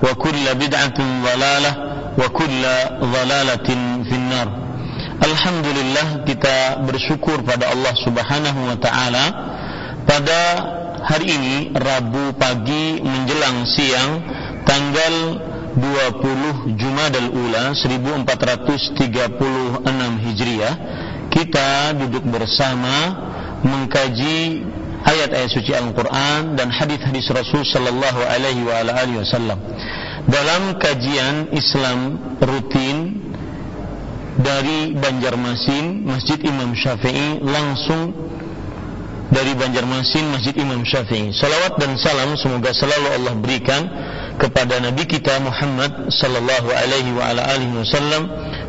kulla bid'atin dhalalah wa kulla dhalalatin finnar. Alhamdulillah kita bersyukur pada Allah Subhanahu wa taala. Pada hari ini Rabu pagi menjelang siang tanggal 20 Jumadal Ula 1436 Hijriah kita duduk bersama mengkaji ayat-ayat suci Al-Quran dan hadis-hadis Rasul Sallallahu Alaihi Wasallam. Dalam kajian Islam rutin dari Banjarmasin, Masjid Imam Syafi'i langsung dari Banjarmasin, Masjid Imam Syafi'i. Salawat dan salam semoga selalu Allah berikan kepada Nabi kita Muhammad Sallallahu Alaihi Wasallam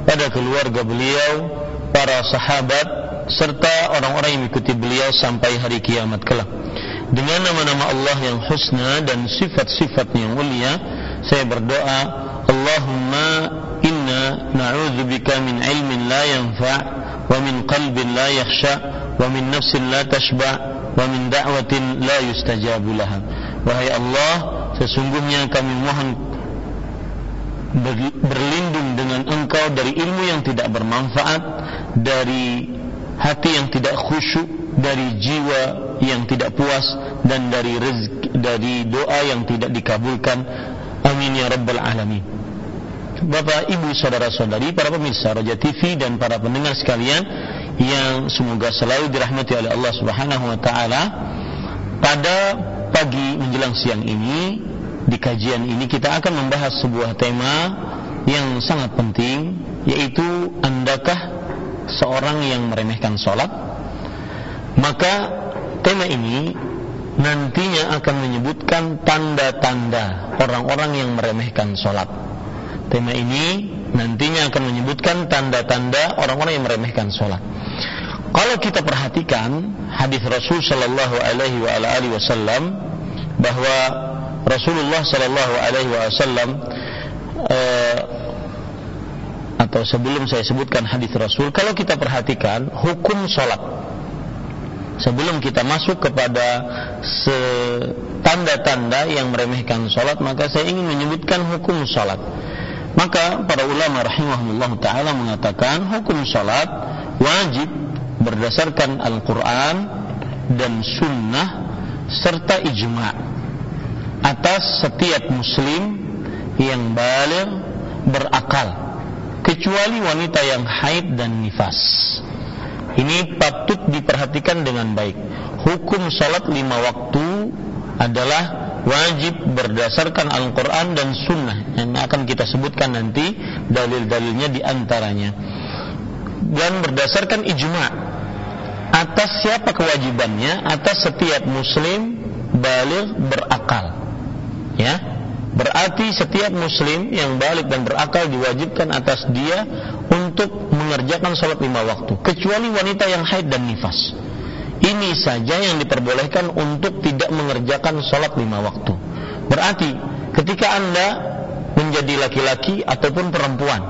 pada keluarga beliau, para sahabat, serta orang-orang yang mengikuti beliau sampai hari kiamat kelak. Dengan nama-nama Allah yang husna dan sifat-sifat yang mulia, saya berdoa, Allahumma inna na'udzubika min ilmin la yanfa' wa min qalbin la yakhsha wa min nafsin la tashba' wa min da'watin la yustajabu laha. Wahai Allah, sesungguhnya kami mohon berlindung dengan engkau dari ilmu yang tidak bermanfaat, dari hati yang tidak khusyuk, dari jiwa yang tidak puas dan dari rezeki, dari doa yang tidak dikabulkan. Amin ya rabbal alamin. Bapak, Ibu, saudara-saudari, para pemirsa Raja TV dan para pendengar sekalian yang semoga selalu dirahmati oleh Allah Subhanahu wa taala. Pada pagi menjelang siang ini di kajian ini kita akan membahas sebuah tema yang sangat penting yaitu andakah seorang yang meremehkan sholat maka tema ini nantinya akan menyebutkan tanda-tanda orang-orang yang meremehkan sholat. Tema ini nantinya akan menyebutkan tanda-tanda orang-orang yang meremehkan sholat. Kalau kita perhatikan hadis Rasul Shallallahu Alaihi Wasallam bahwa Rasulullah Shallallahu Alaihi Wasallam eh, atau sebelum saya sebutkan hadis Rasul, kalau kita perhatikan hukum sholat, sebelum kita masuk kepada tanda-tanda yang meremehkan sholat, maka saya ingin menyebutkan hukum sholat. Maka para ulama rahimahullah taala mengatakan hukum sholat wajib berdasarkan Al-Quran dan Sunnah serta ijma atas setiap muslim yang balik berakal kecuali wanita yang haid dan nifas. Ini patut diperhatikan dengan baik. Hukum salat lima waktu adalah wajib berdasarkan Al-Quran dan Sunnah yang akan kita sebutkan nanti dalil-dalilnya di antaranya dan berdasarkan ijma atas siapa kewajibannya atas setiap muslim balik berakal ya Berarti setiap muslim yang balik dan berakal diwajibkan atas dia untuk mengerjakan sholat lima waktu. Kecuali wanita yang haid dan nifas. Ini saja yang diperbolehkan untuk tidak mengerjakan sholat lima waktu. Berarti ketika anda menjadi laki-laki ataupun perempuan.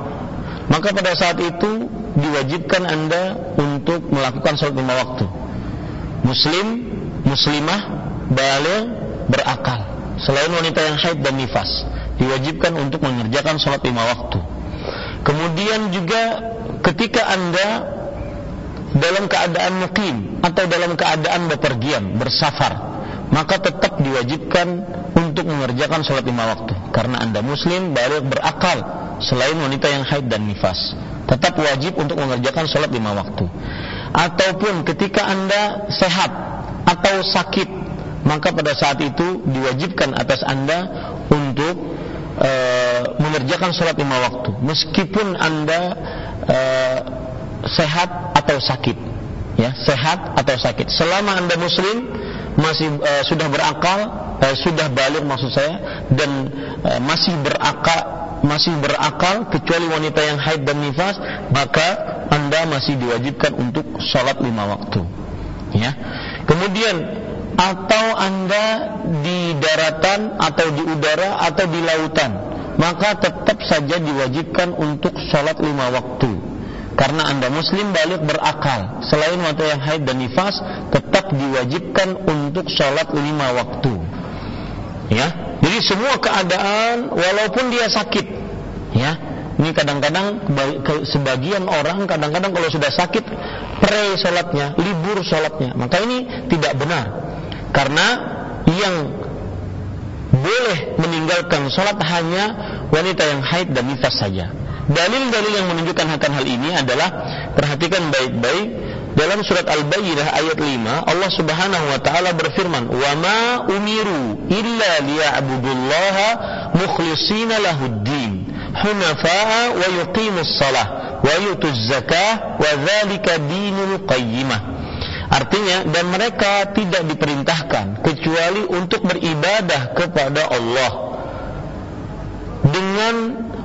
Maka pada saat itu diwajibkan Anda untuk melakukan sholat lima waktu. Muslim, muslimah, balik, berakal. Selain wanita yang haid dan nifas, diwajibkan untuk mengerjakan sholat lima waktu. Kemudian juga ketika Anda dalam keadaan mukim atau dalam keadaan bepergian, bersafar, maka tetap diwajibkan untuk mengerjakan sholat lima waktu. Karena Anda muslim, balik berakal, selain wanita yang haid dan nifas. Tetap wajib untuk mengerjakan sholat lima waktu. Ataupun ketika Anda sehat atau sakit, maka pada saat itu diwajibkan atas Anda untuk e, mengerjakan sholat lima waktu. Meskipun Anda e, sehat atau sakit. Ya, sehat atau sakit. Selama Anda muslim, masih uh, sudah berakal, uh, sudah balik maksud saya dan uh, masih berakal masih berakal kecuali wanita yang haid dan nifas maka anda masih diwajibkan untuk sholat lima waktu ya kemudian atau anda di daratan atau di udara atau di lautan. Maka tetap saja diwajibkan untuk sholat lima waktu. Karena anda muslim balik berakal. Selain wanita yang haid dan nifas tetap diwajibkan untuk sholat lima waktu. Ya? Jadi semua keadaan walaupun dia sakit. Ya? Ini kadang-kadang sebagian orang kadang-kadang kalau sudah sakit pre sholatnya libur sholatnya. Maka ini tidak benar karena yang boleh meninggalkan sholat hanya wanita yang haid dan nifas saja Dalil-dalil yang menunjukkan akan hal ini adalah perhatikan baik-baik dalam surat Al-Bayyinah ayat 5 Allah Subhanahu wa taala berfirman, "Wa ma umiru illa liya'budullaha mukhlishina lahuddin, hunafa'a wa yuqimus shalah wa yutuz zakah wa dzalika dinul qayyimah." Artinya dan mereka tidak diperintahkan kecuali untuk beribadah kepada Allah dengan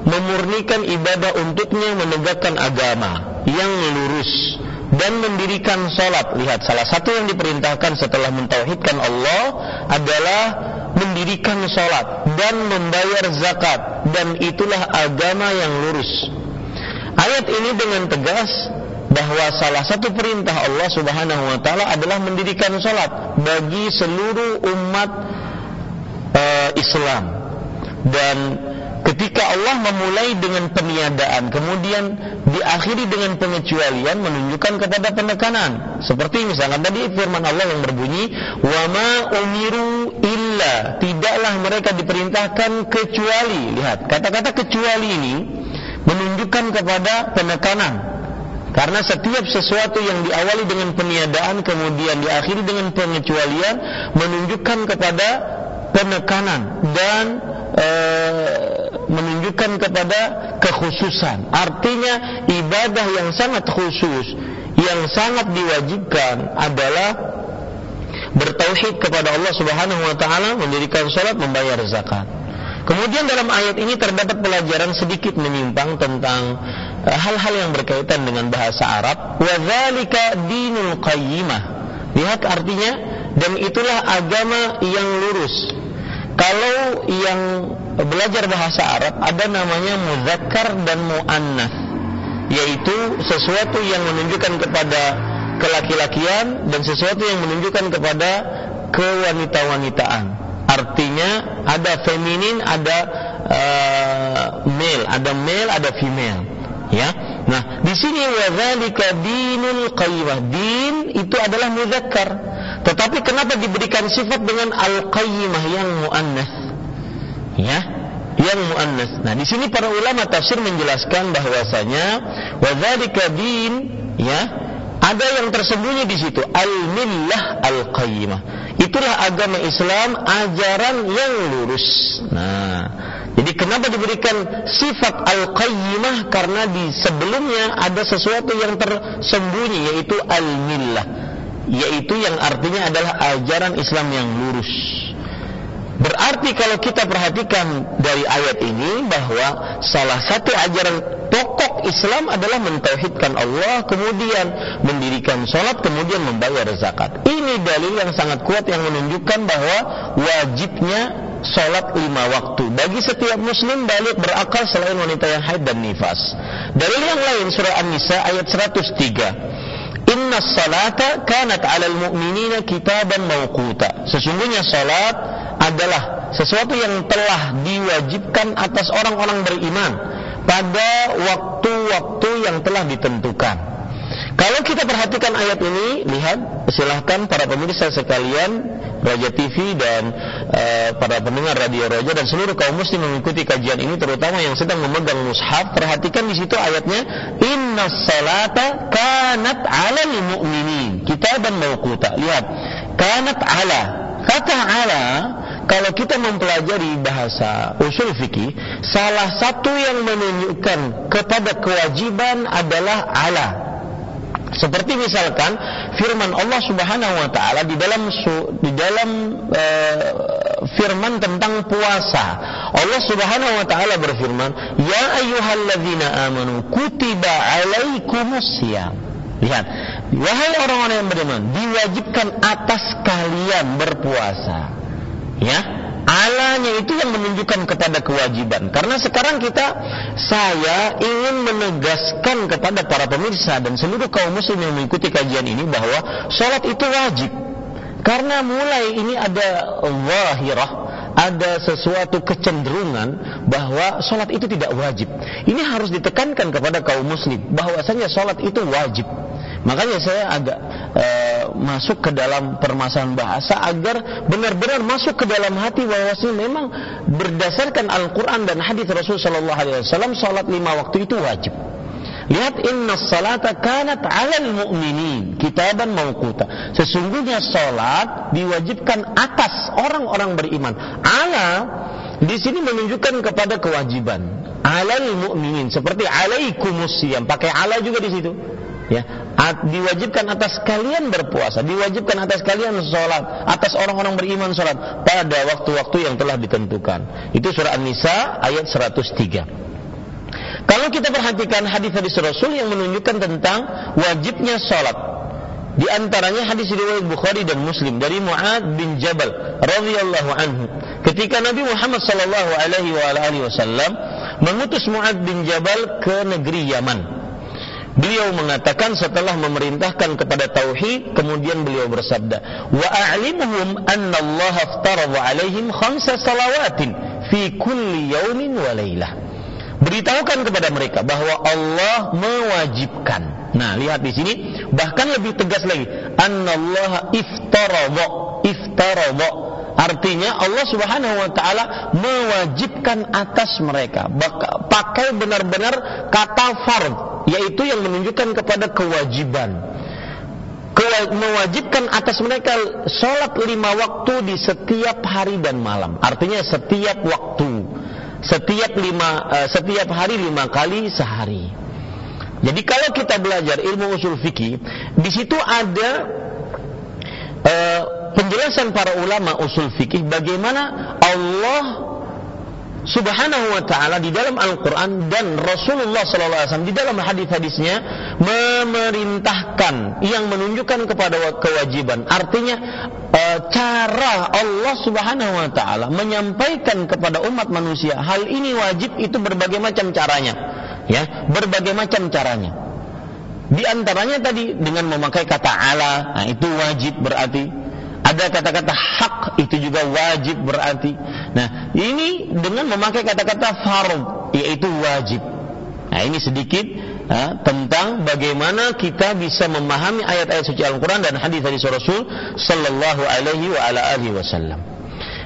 memurnikan ibadah untuknya menegakkan agama yang lurus dan mendirikan salat. Lihat salah satu yang diperintahkan setelah mentauhidkan Allah adalah mendirikan salat dan membayar zakat dan itulah agama yang lurus. Ayat ini dengan tegas bahwa salah satu perintah Allah Subhanahu wa taala adalah mendirikan salat bagi seluruh umat uh, Islam dan Ketika Allah memulai dengan peniadaan, kemudian diakhiri dengan pengecualian menunjukkan kepada penekanan. Seperti misalnya tadi firman Allah yang berbunyi, "Wa ma umiru illa." Tidaklah mereka diperintahkan kecuali. Lihat, kata-kata kecuali ini menunjukkan kepada penekanan. Karena setiap sesuatu yang diawali dengan peniadaan kemudian diakhiri dengan pengecualian menunjukkan kepada penekanan dan e, menunjukkan kepada kekhususan. Artinya ibadah yang sangat khusus, yang sangat diwajibkan adalah bertauhid kepada Allah Subhanahu wa taala, mendirikan salat, membayar zakat. Kemudian dalam ayat ini terdapat pelajaran sedikit menyimpang tentang eh, hal-hal yang berkaitan dengan bahasa Arab. Wa dzalika dinul qayyimah. Lihat artinya dan itulah agama yang lurus. Kalau yang belajar bahasa Arab ada namanya muzakkar dan muannas, yaitu sesuatu yang menunjukkan kepada kelaki-lakian dan sesuatu yang menunjukkan kepada kewanita-wanitaan. Artinya ada feminin, ada uh, male, ada male, ada female. Ya. Nah, di sini wadzalika dinul qayyimah. Din itu adalah muzakkar. Tetapi kenapa diberikan sifat dengan al-qayyimah yang muannas? Ya, yang muannas. Nah, di sini para ulama tafsir menjelaskan bahwasanya wadzalika din ya, ada yang tersembunyi di situ al-millah al-qayyimah. Itulah agama Islam ajaran yang lurus. Nah, jadi kenapa diberikan sifat al-qayyimah karena di sebelumnya ada sesuatu yang tersembunyi yaitu al-millah yaitu yang artinya adalah ajaran Islam yang lurus. Berarti kalau kita perhatikan dari ayat ini bahwa salah satu ajaran pokok Islam adalah mentauhidkan Allah, kemudian mendirikan sholat, kemudian membayar zakat. Ini dalil yang sangat kuat yang menunjukkan bahwa wajibnya sholat lima waktu bagi setiap muslim balik berakal selain wanita yang haid dan nifas. Dalil yang lain surah An-Nisa ayat 103. Inna salata kanat alal mu'minina kitaban mawquta. Sesungguhnya salat adalah sesuatu yang telah diwajibkan atas orang-orang beriman pada waktu-waktu yang telah ditentukan. Kalau kita perhatikan ayat ini, lihat, silahkan para pemirsa sekalian, Raja TV dan uh, para pendengar Radio Raja dan seluruh kaum muslim mengikuti kajian ini, terutama yang sedang memegang mushaf, perhatikan di situ ayatnya, Inna salata kanat ala mu'minin kitaban mawquta. Lihat, kanat ala. Kata ala kalau kita mempelajari bahasa usul fikih, salah satu yang menunjukkan kepada kewajiban adalah ala. Seperti misalkan firman Allah Subhanahu wa taala di dalam di dalam e, firman tentang puasa. Allah Subhanahu wa taala berfirman, "Ya ayyuhalladzina amanu kutiba alaikumusiyam." Lihat, wahai orang-orang yang beriman, diwajibkan atas kalian berpuasa. Ya, alanya itu yang menunjukkan kepada kewajiban. Karena sekarang kita saya ingin menegaskan kepada para pemirsa dan seluruh kaum muslim yang mengikuti kajian ini bahwa sholat itu wajib. Karena mulai ini ada wahirah, ada sesuatu kecenderungan bahwa sholat itu tidak wajib. Ini harus ditekankan kepada kaum muslim bahwasanya sholat itu wajib. Makanya saya agak e, masuk ke dalam permasalahan bahasa agar benar-benar masuk ke dalam hati bahwasanya memang berdasarkan Al-Quran dan hadis Rasul Shallallahu Alaihi salat lima waktu itu wajib. Lihat inna salata kanat alal mu'minin kitaban mawquta. Sesungguhnya salat diwajibkan atas orang-orang beriman. Ala di sini menunjukkan kepada kewajiban. Alal mu'minin seperti alaikumus yang pakai ala juga di situ ya diwajibkan atas kalian berpuasa diwajibkan atas kalian sholat atas orang-orang beriman sholat pada waktu-waktu yang telah ditentukan. Itu surah An-Nisa ayat 103 kalau kita perhatikan hadis-hadis Rasul yang menunjukkan tentang wajibnya sholat di antaranya hadis riwayat Bukhari dan Muslim dari Muad bin Jabal radhiyallahu anhu. Ketika Nabi Muhammad sallallahu alaihi wasallam mengutus Muad bin Jabal ke negeri Yaman Beliau mengatakan setelah memerintahkan kepada tauhid, kemudian beliau bersabda, "Wa a'limuhum anna Allah aftarada 'alaihim khamsa salawatin fi kulli yaumin wa lailah." Beritahukan kepada mereka bahwa Allah mewajibkan. Nah, lihat di sini bahkan lebih tegas lagi, "Anna Allah iftarada, iftarada." Artinya Allah Subhanahu wa taala mewajibkan atas mereka. Pakai benar-benar kata fard yaitu yang menunjukkan kepada kewajiban. Mewajibkan atas mereka sholat lima waktu di setiap hari dan malam. Artinya setiap waktu. Setiap lima uh, setiap hari lima kali sehari. Jadi kalau kita belajar ilmu usul fikih di situ ada uh, penjelasan para ulama usul fikih bagaimana Allah Subhanahu wa taala di dalam Al-Qur'an dan Rasulullah sallallahu alaihi wasallam di dalam hadis-hadisnya memerintahkan yang menunjukkan kepada kewajiban. Artinya e, cara Allah Subhanahu wa taala menyampaikan kepada umat manusia hal ini wajib itu berbagai macam caranya. Ya, berbagai macam caranya. Di antaranya tadi dengan memakai kata ala, nah itu wajib berarti ada kata-kata hak itu juga wajib berarti. Nah, ini dengan memakai kata-kata fard yaitu wajib. Nah, ini sedikit ha, tentang bagaimana kita bisa memahami ayat-ayat suci Al-Qur'an dan hadis-hadis Rasul sallallahu alaihi wa ala wasallam.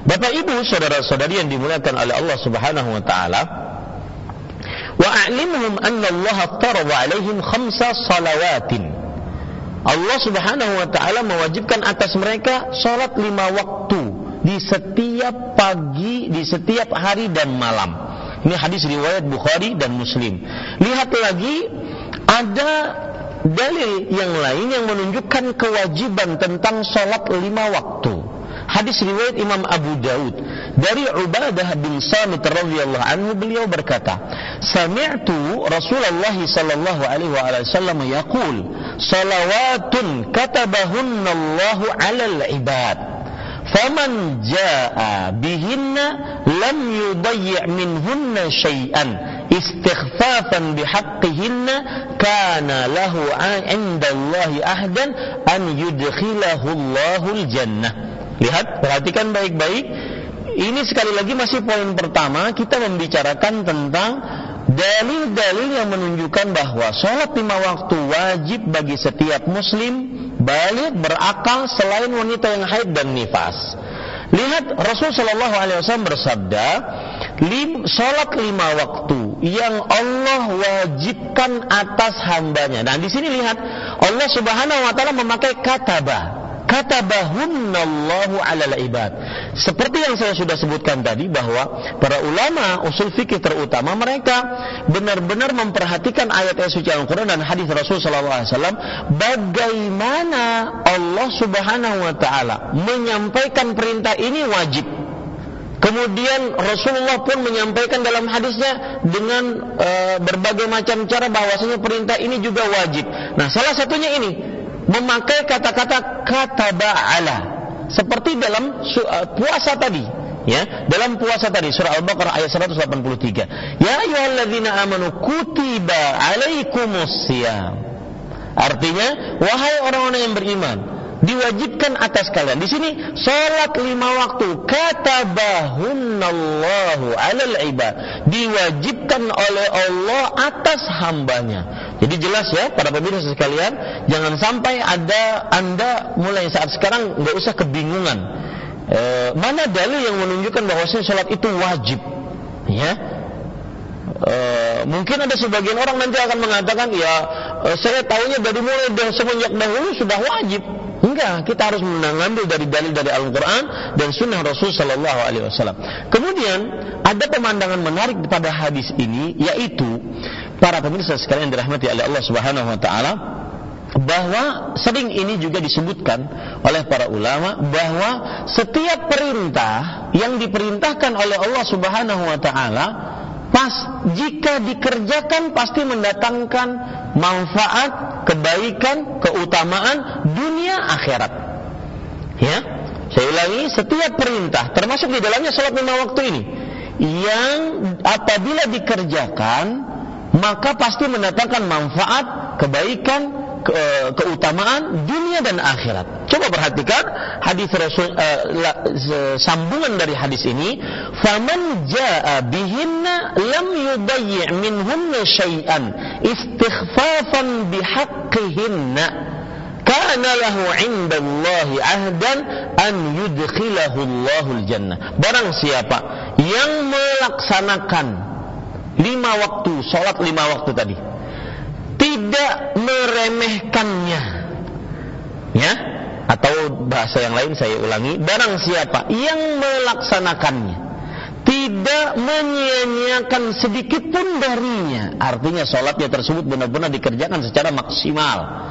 Bapak Ibu, saudara-saudari yang dimuliakan oleh Allah Subhanahu wa taala, wa a'limhum anna Allah farada alaihim salawatin Allah Subhanahu wa taala mewajibkan atas mereka sholat lima waktu di setiap pagi, di setiap hari dan malam. Ini hadis riwayat Bukhari dan Muslim. Lihat lagi ada dalil yang lain yang menunjukkan kewajiban tentang sholat lima waktu. Hadis riwayat Imam Abu Daud. Dari Ubadah bin Samit radhiyallahu anhu beliau berkata, "Sami'tu Rasulullah sallallahu alaihi wasallam yaqul, salawatun katabahunna Allah 'alal ibad." faman jaa bihinna lam yudayyi' minhunna syai'an istighfafan bihaqqihinna kana lahu 'inda Allah ahdan an yudkhilahu Allahul jannah lihat perhatikan baik-baik ini sekali lagi masih poin pertama kita membicarakan tentang dalil-dalil yang menunjukkan bahwa sholat lima waktu wajib bagi setiap muslim balik berakal selain wanita yang haid dan nifas. Lihat Rasul Shallallahu Alaihi Wasallam bersabda, lim, sholat lima waktu yang Allah wajibkan atas hambanya. Nah di sini lihat Allah Subhanahu Wa Taala memakai kata katabahunallahu alal ibad. Seperti yang saya sudah sebutkan tadi bahwa para ulama usul fikih terutama mereka benar-benar memperhatikan ayat-ayat suci Al-Qur'an dan hadis Rasul sallallahu alaihi wasallam bagaimana Allah Subhanahu wa taala menyampaikan perintah ini wajib. Kemudian Rasulullah pun menyampaikan dalam hadisnya dengan e, berbagai macam cara bahwasanya perintah ini juga wajib. Nah, salah satunya ini memakai kata-kata kata ba'ala seperti dalam uh, puasa tadi ya. Dalam puasa tadi surah Al-Baqarah ayat 183 ya ayyuhalladzina amanu kutiba alaikumus artinya wahai orang-orang yang beriman diwajibkan atas kalian. Di sini salat lima waktu kata bahunallahu alal ibad diwajibkan oleh Allah atas hambanya. Jadi jelas ya para pemirsa sekalian, jangan sampai ada anda mulai saat sekarang nggak usah kebingungan. E, mana dalil yang menunjukkan bahwa salat itu wajib? Ya, e, mungkin ada sebagian orang nanti akan mengatakan ya e, saya tahunya dari mulai dari semenjak dahulu sudah wajib Enggak, kita harus mengambil dari dalil dari Al-Quran dan Sunnah Rasul Sallallahu Alaihi Wasallam. Kemudian ada pemandangan menarik pada hadis ini, yaitu para pemirsa sekalian dirahmati oleh Allah Subhanahu Wa Taala bahwa sering ini juga disebutkan oleh para ulama bahwa setiap perintah yang diperintahkan oleh Allah Subhanahu Wa Taala pas jika dikerjakan pasti mendatangkan manfaat, kebaikan, keutamaan dunia akhirat. Ya, saya ulangi, setiap perintah termasuk di dalamnya sholat lima waktu ini yang apabila dikerjakan maka pasti mendatangkan manfaat, kebaikan, ke, keutamaan dunia dan akhirat. Coba perhatikan hadis Rasul uh, sambungan dari hadis ini, "Faman jaa bihinna lam yudayyi' minhunna syai'an istighfafan bihaqqihinna." kana lahu indallahi ahdan an yudkhilahu Allahul jannah. Barang siapa yang melaksanakan lima waktu, sholat lima waktu tadi, tidak meremehkannya. Ya, atau bahasa yang lain saya ulangi, barang siapa yang melaksanakannya tidak menyia-nyiakan sedikit pun darinya. Artinya sholatnya tersebut benar-benar dikerjakan secara maksimal.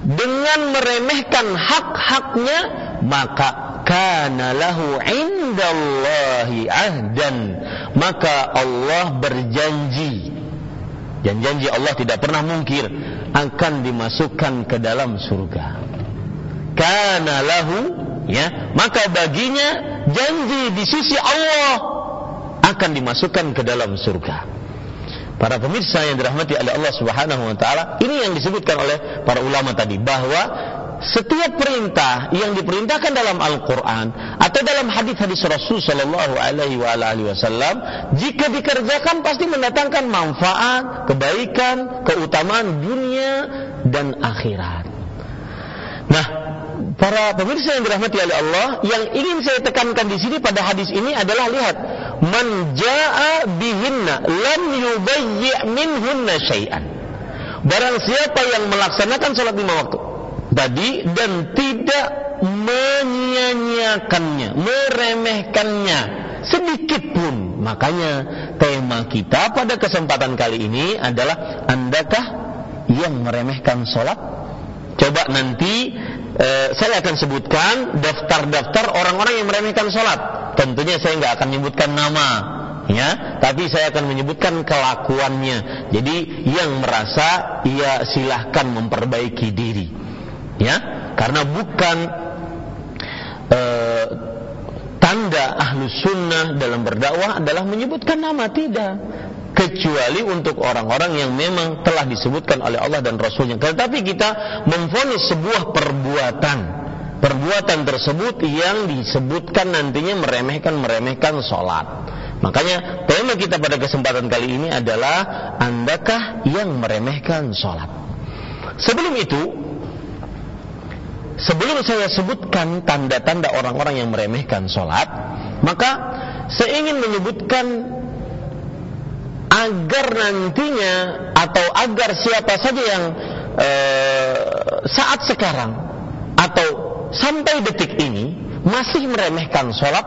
Dengan meremehkan hak-haknya, maka kana lahu indallahi ahdan. Maka Allah berjanji dan janji Allah tidak pernah mungkir akan dimasukkan ke dalam surga. Karena lahu ya, maka baginya janji di sisi Allah akan dimasukkan ke dalam surga. Para pemirsa yang dirahmati oleh Allah Subhanahu wa taala, ini yang disebutkan oleh para ulama tadi bahwa setiap perintah yang diperintahkan dalam Al-Quran atau dalam hadis-hadis Rasul Shallallahu Alaihi Wasallam, jika dikerjakan pasti mendatangkan manfaat, kebaikan, keutamaan dunia dan akhirat. Nah, para pemirsa yang dirahmati oleh Allah, yang ingin saya tekankan di sini pada hadis ini adalah lihat, man jaa bihinna lam yubayyi' minhunna syai'an. Barang siapa yang melaksanakan sholat lima waktu, tadi dan tidak menyia-nyiakannya, meremehkannya sedikit pun. Makanya tema kita pada kesempatan kali ini adalah andakah yang meremehkan sholat? Coba nanti eh, saya akan sebutkan daftar-daftar orang-orang yang meremehkan sholat. Tentunya saya nggak akan menyebutkan nama, ya tapi saya akan menyebutkan kelakuannya jadi yang merasa ia silahkan memperbaiki diri ya karena bukan eh, tanda ahlu sunnah dalam berdakwah adalah menyebutkan nama tidak kecuali untuk orang-orang yang memang telah disebutkan oleh Allah dan Rasulnya. Tetapi kita memfonis sebuah perbuatan, perbuatan tersebut yang disebutkan nantinya meremehkan meremehkan sholat. Makanya tema kita pada kesempatan kali ini adalah andakah yang meremehkan sholat. Sebelum itu, sebelum saya sebutkan tanda-tanda orang-orang yang meremehkan sholat, maka saya ingin menyebutkan agar nantinya atau agar siapa saja yang e, saat sekarang atau sampai detik ini masih meremehkan sholat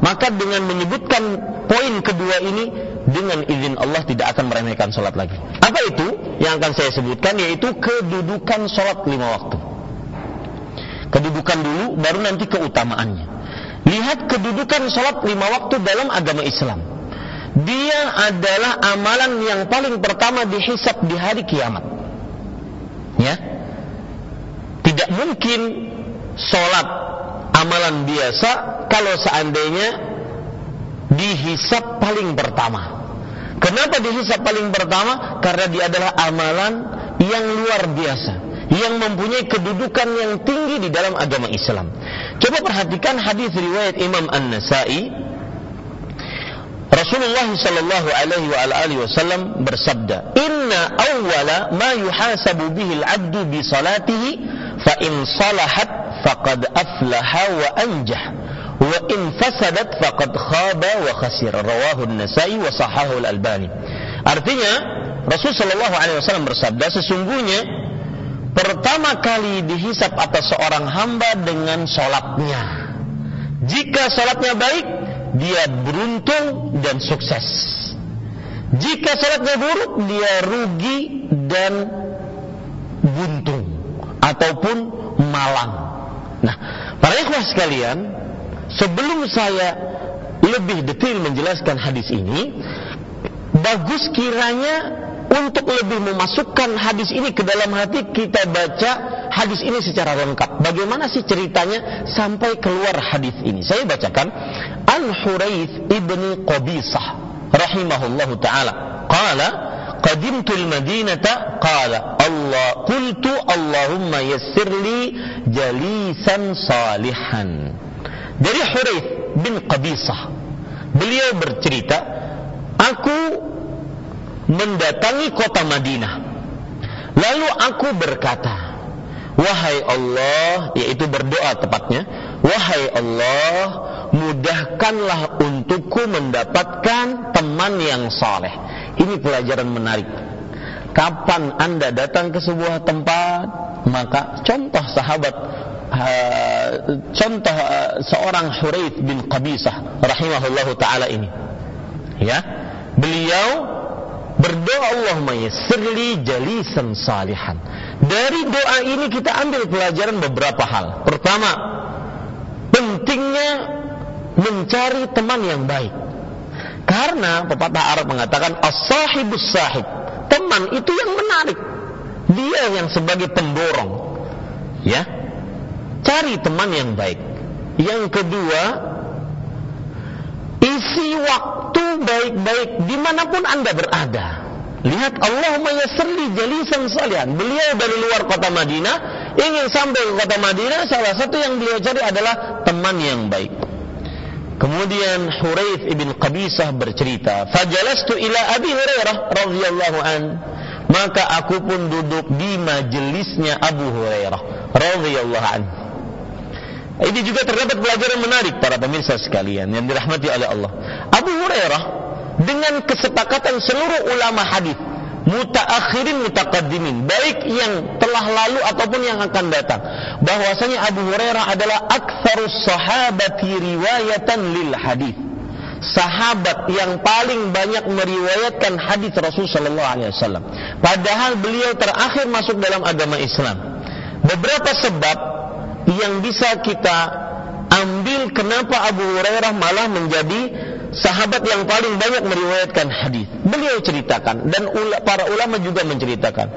maka dengan menyebutkan poin kedua ini dengan izin Allah tidak akan meremehkan sholat lagi. Apa itu? Yang akan saya sebutkan yaitu kedudukan sholat lima waktu kedudukan dulu baru nanti keutamaannya lihat kedudukan sholat lima waktu dalam agama Islam dia adalah amalan yang paling pertama dihisap di hari kiamat. Ya. Tidak mungkin sholat amalan biasa kalau seandainya dihisap paling pertama. Kenapa dihisap paling pertama? Karena dia adalah amalan yang luar biasa yang mempunyai kedudukan yang tinggi di dalam agama Islam. Coba perhatikan hadis riwayat Imam An-Nasai Rasulullah sallallahu alaihi wa alihi wasallam bersabda, "Inna awwala ma yuhasabu bihi al-'abdu bi salatihi fa in salahat faqad aflaha wa anjah wa in fasadat faqad khaba wa khasira." Rawahu an-Nasa'i wa sahahu al-Albani. Artinya, Rasul sallallahu alaihi wasallam bersabda, sesungguhnya pertama kali dihisap atas seorang hamba dengan salatnya. Jika salatnya baik, dia beruntung dan sukses. Jika salatnya buruk, dia rugi dan buntung ataupun malang. Nah, para ikhwah sekalian, sebelum saya lebih detail menjelaskan hadis ini, bagus kiranya untuk lebih memasukkan hadis ini ke dalam hati kita baca hadis ini secara lengkap. Bagaimana sih ceritanya sampai keluar hadis ini? Saya bacakan An Huraith ibni Qabisah rahimahullahu taala. Qala qadimtu al-Madinata qala Allah qultu Allahumma yassir li jalisan salihan. Dari Huraith bin Qabisah beliau bercerita aku mendatangi kota Madinah. Lalu aku berkata, Wahai Allah, yaitu berdoa tepatnya, Wahai Allah, mudahkanlah untukku mendapatkan teman yang saleh. Ini pelajaran menarik. Kapan Anda datang ke sebuah tempat, maka contoh sahabat uh, contoh uh, seorang Huraith bin Qabisah rahimahullahu taala ini. Ya. Beliau berdoa Allahumma yassirli jalisan salihan. Dari doa ini kita ambil pelajaran beberapa hal. Pertama, pentingnya mencari teman yang baik. Karena pepatah Arab mengatakan as-sahibus sahib. Teman itu yang menarik. Dia yang sebagai pendorong. Ya. Cari teman yang baik. Yang kedua, isi waktu baik-baik di mana pun anda berada. Lihat Allah yassirli jalisan salian. Beliau dari luar kota Madinah ingin sampai ke kota Madinah, salah satu yang beliau cari adalah teman yang baik. Kemudian Huraith ibn Qabisah bercerita, "Fajalastu ila Abi Hurairah radhiyallahu an." Maka aku pun duduk di majelisnya Abu Hurairah radhiyallahu anhu. Ini juga terdapat pelajaran menarik para pemirsa sekalian yang dirahmati oleh Allah. Abu Hurairah dengan kesepakatan seluruh ulama hadis, mutaakhirin mutaqaddimin, baik yang telah lalu ataupun yang akan datang, bahwasanya Abu Hurairah adalah aktsarus sahabati riwayatan lil hadis. Sahabat yang paling banyak meriwayatkan hadis Rasul sallallahu alaihi wasallam. Padahal beliau terakhir masuk dalam agama Islam. Beberapa sebab yang bisa kita ambil kenapa Abu Hurairah malah menjadi sahabat yang paling banyak meriwayatkan hadis. Beliau ceritakan dan para ulama juga menceritakan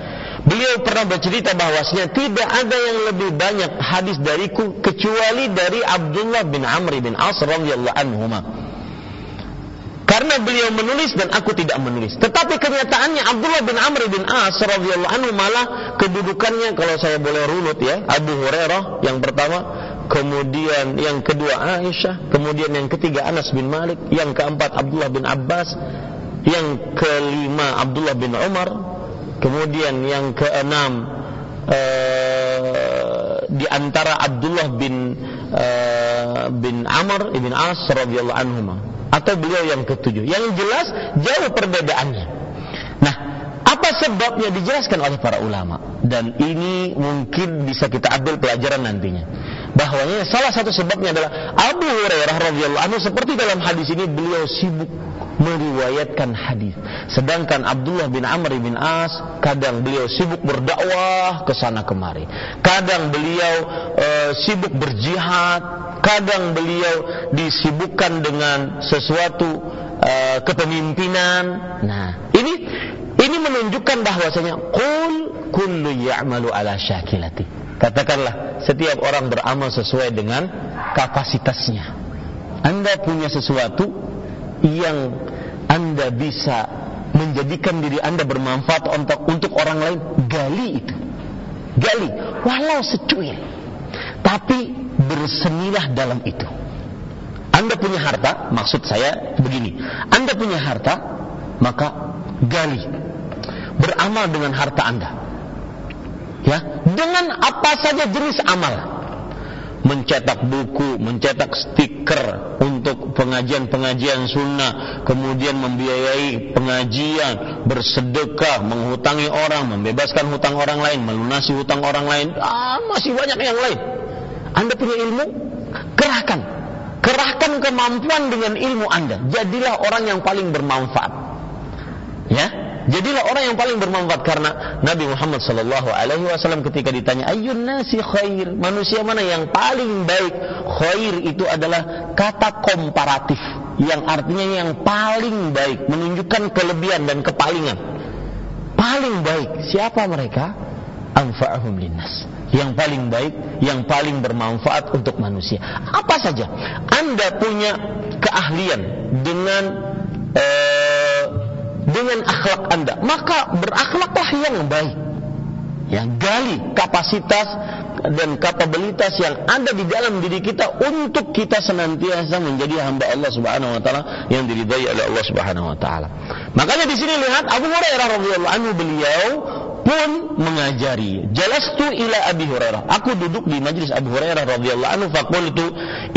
Beliau pernah bercerita bahwasanya tidak ada yang lebih banyak hadis dariku kecuali dari Abdullah bin Amr bin As radhiyallahu anhu. Karena beliau menulis dan aku tidak menulis. Tetapi kenyataannya Abdullah bin Amr bin As radhiyallahu anhu malah kedudukannya kalau saya boleh runut ya, Abu Hurairah yang pertama, kemudian yang kedua Aisyah, kemudian yang ketiga Anas bin Malik, yang keempat Abdullah bin Abbas, yang kelima Abdullah bin Umar, Kemudian yang keenam uh, di antara Abdullah bin uh, bin Amr ibn As radhiyallahu anhu atau beliau yang ketujuh. Yang jelas jauh perbedaannya. Nah, apa sebabnya dijelaskan oleh para ulama dan ini mungkin bisa kita ambil pelajaran nantinya. Bahwanya salah satu sebabnya adalah Abu Hurairah radhiyallahu anhu seperti dalam hadis ini beliau sibuk meriwayatkan hadis. Sedangkan Abdullah bin Amr bin As kadang beliau sibuk berdakwah ke sana kemari. Kadang beliau e, sibuk berjihad, kadang beliau disibukkan dengan sesuatu e, kepemimpinan. Nah, ini ini menunjukkan bahwasanya qul kullu ya'malu ala syakilati. Katakanlah setiap orang beramal sesuai dengan kapasitasnya. Anda punya sesuatu yang anda bisa menjadikan diri Anda bermanfaat untuk untuk orang lain, gali itu. Gali, walau secuil. Tapi bersenilah dalam itu. Anda punya harta, maksud saya begini. Anda punya harta, maka gali. Beramal dengan harta Anda. Ya, dengan apa saja jenis amal mencetak buku, mencetak stiker untuk pengajian-pengajian sunnah, kemudian membiayai pengajian, bersedekah, menghutangi orang, membebaskan hutang orang lain, melunasi hutang orang lain, ah, masih banyak yang lain. Anda punya ilmu, kerahkan. Kerahkan kemampuan dengan ilmu Anda. Jadilah orang yang paling bermanfaat. Ya, Jadilah orang yang paling bermanfaat karena Nabi Muhammad sallallahu alaihi wasallam ketika ditanya ayyun nasi khair, manusia mana yang paling baik? Khair itu adalah kata komparatif yang artinya yang paling baik, menunjukkan kelebihan dan kepalingan. Paling baik, siapa mereka? Anfa'ahum linnas. Yang paling baik, yang paling bermanfaat untuk manusia. Apa saja Anda punya keahlian dengan eh, dengan akhlak Anda, maka berakhlaklah yang baik. Yang gali kapasitas dan kapabilitas yang ada di dalam diri kita untuk kita senantiasa menjadi hamba Allah Subhanahu wa taala yang diridai oleh Allah Subhanahu wa taala. Makanya di sini lihat Abu Hurairah radhiyallahu anhu beliau pun mengajari. Jalastu ila Abi Hurairah. Aku duduk di majlis Abu Hurairah radhiyallahu anhu faqultu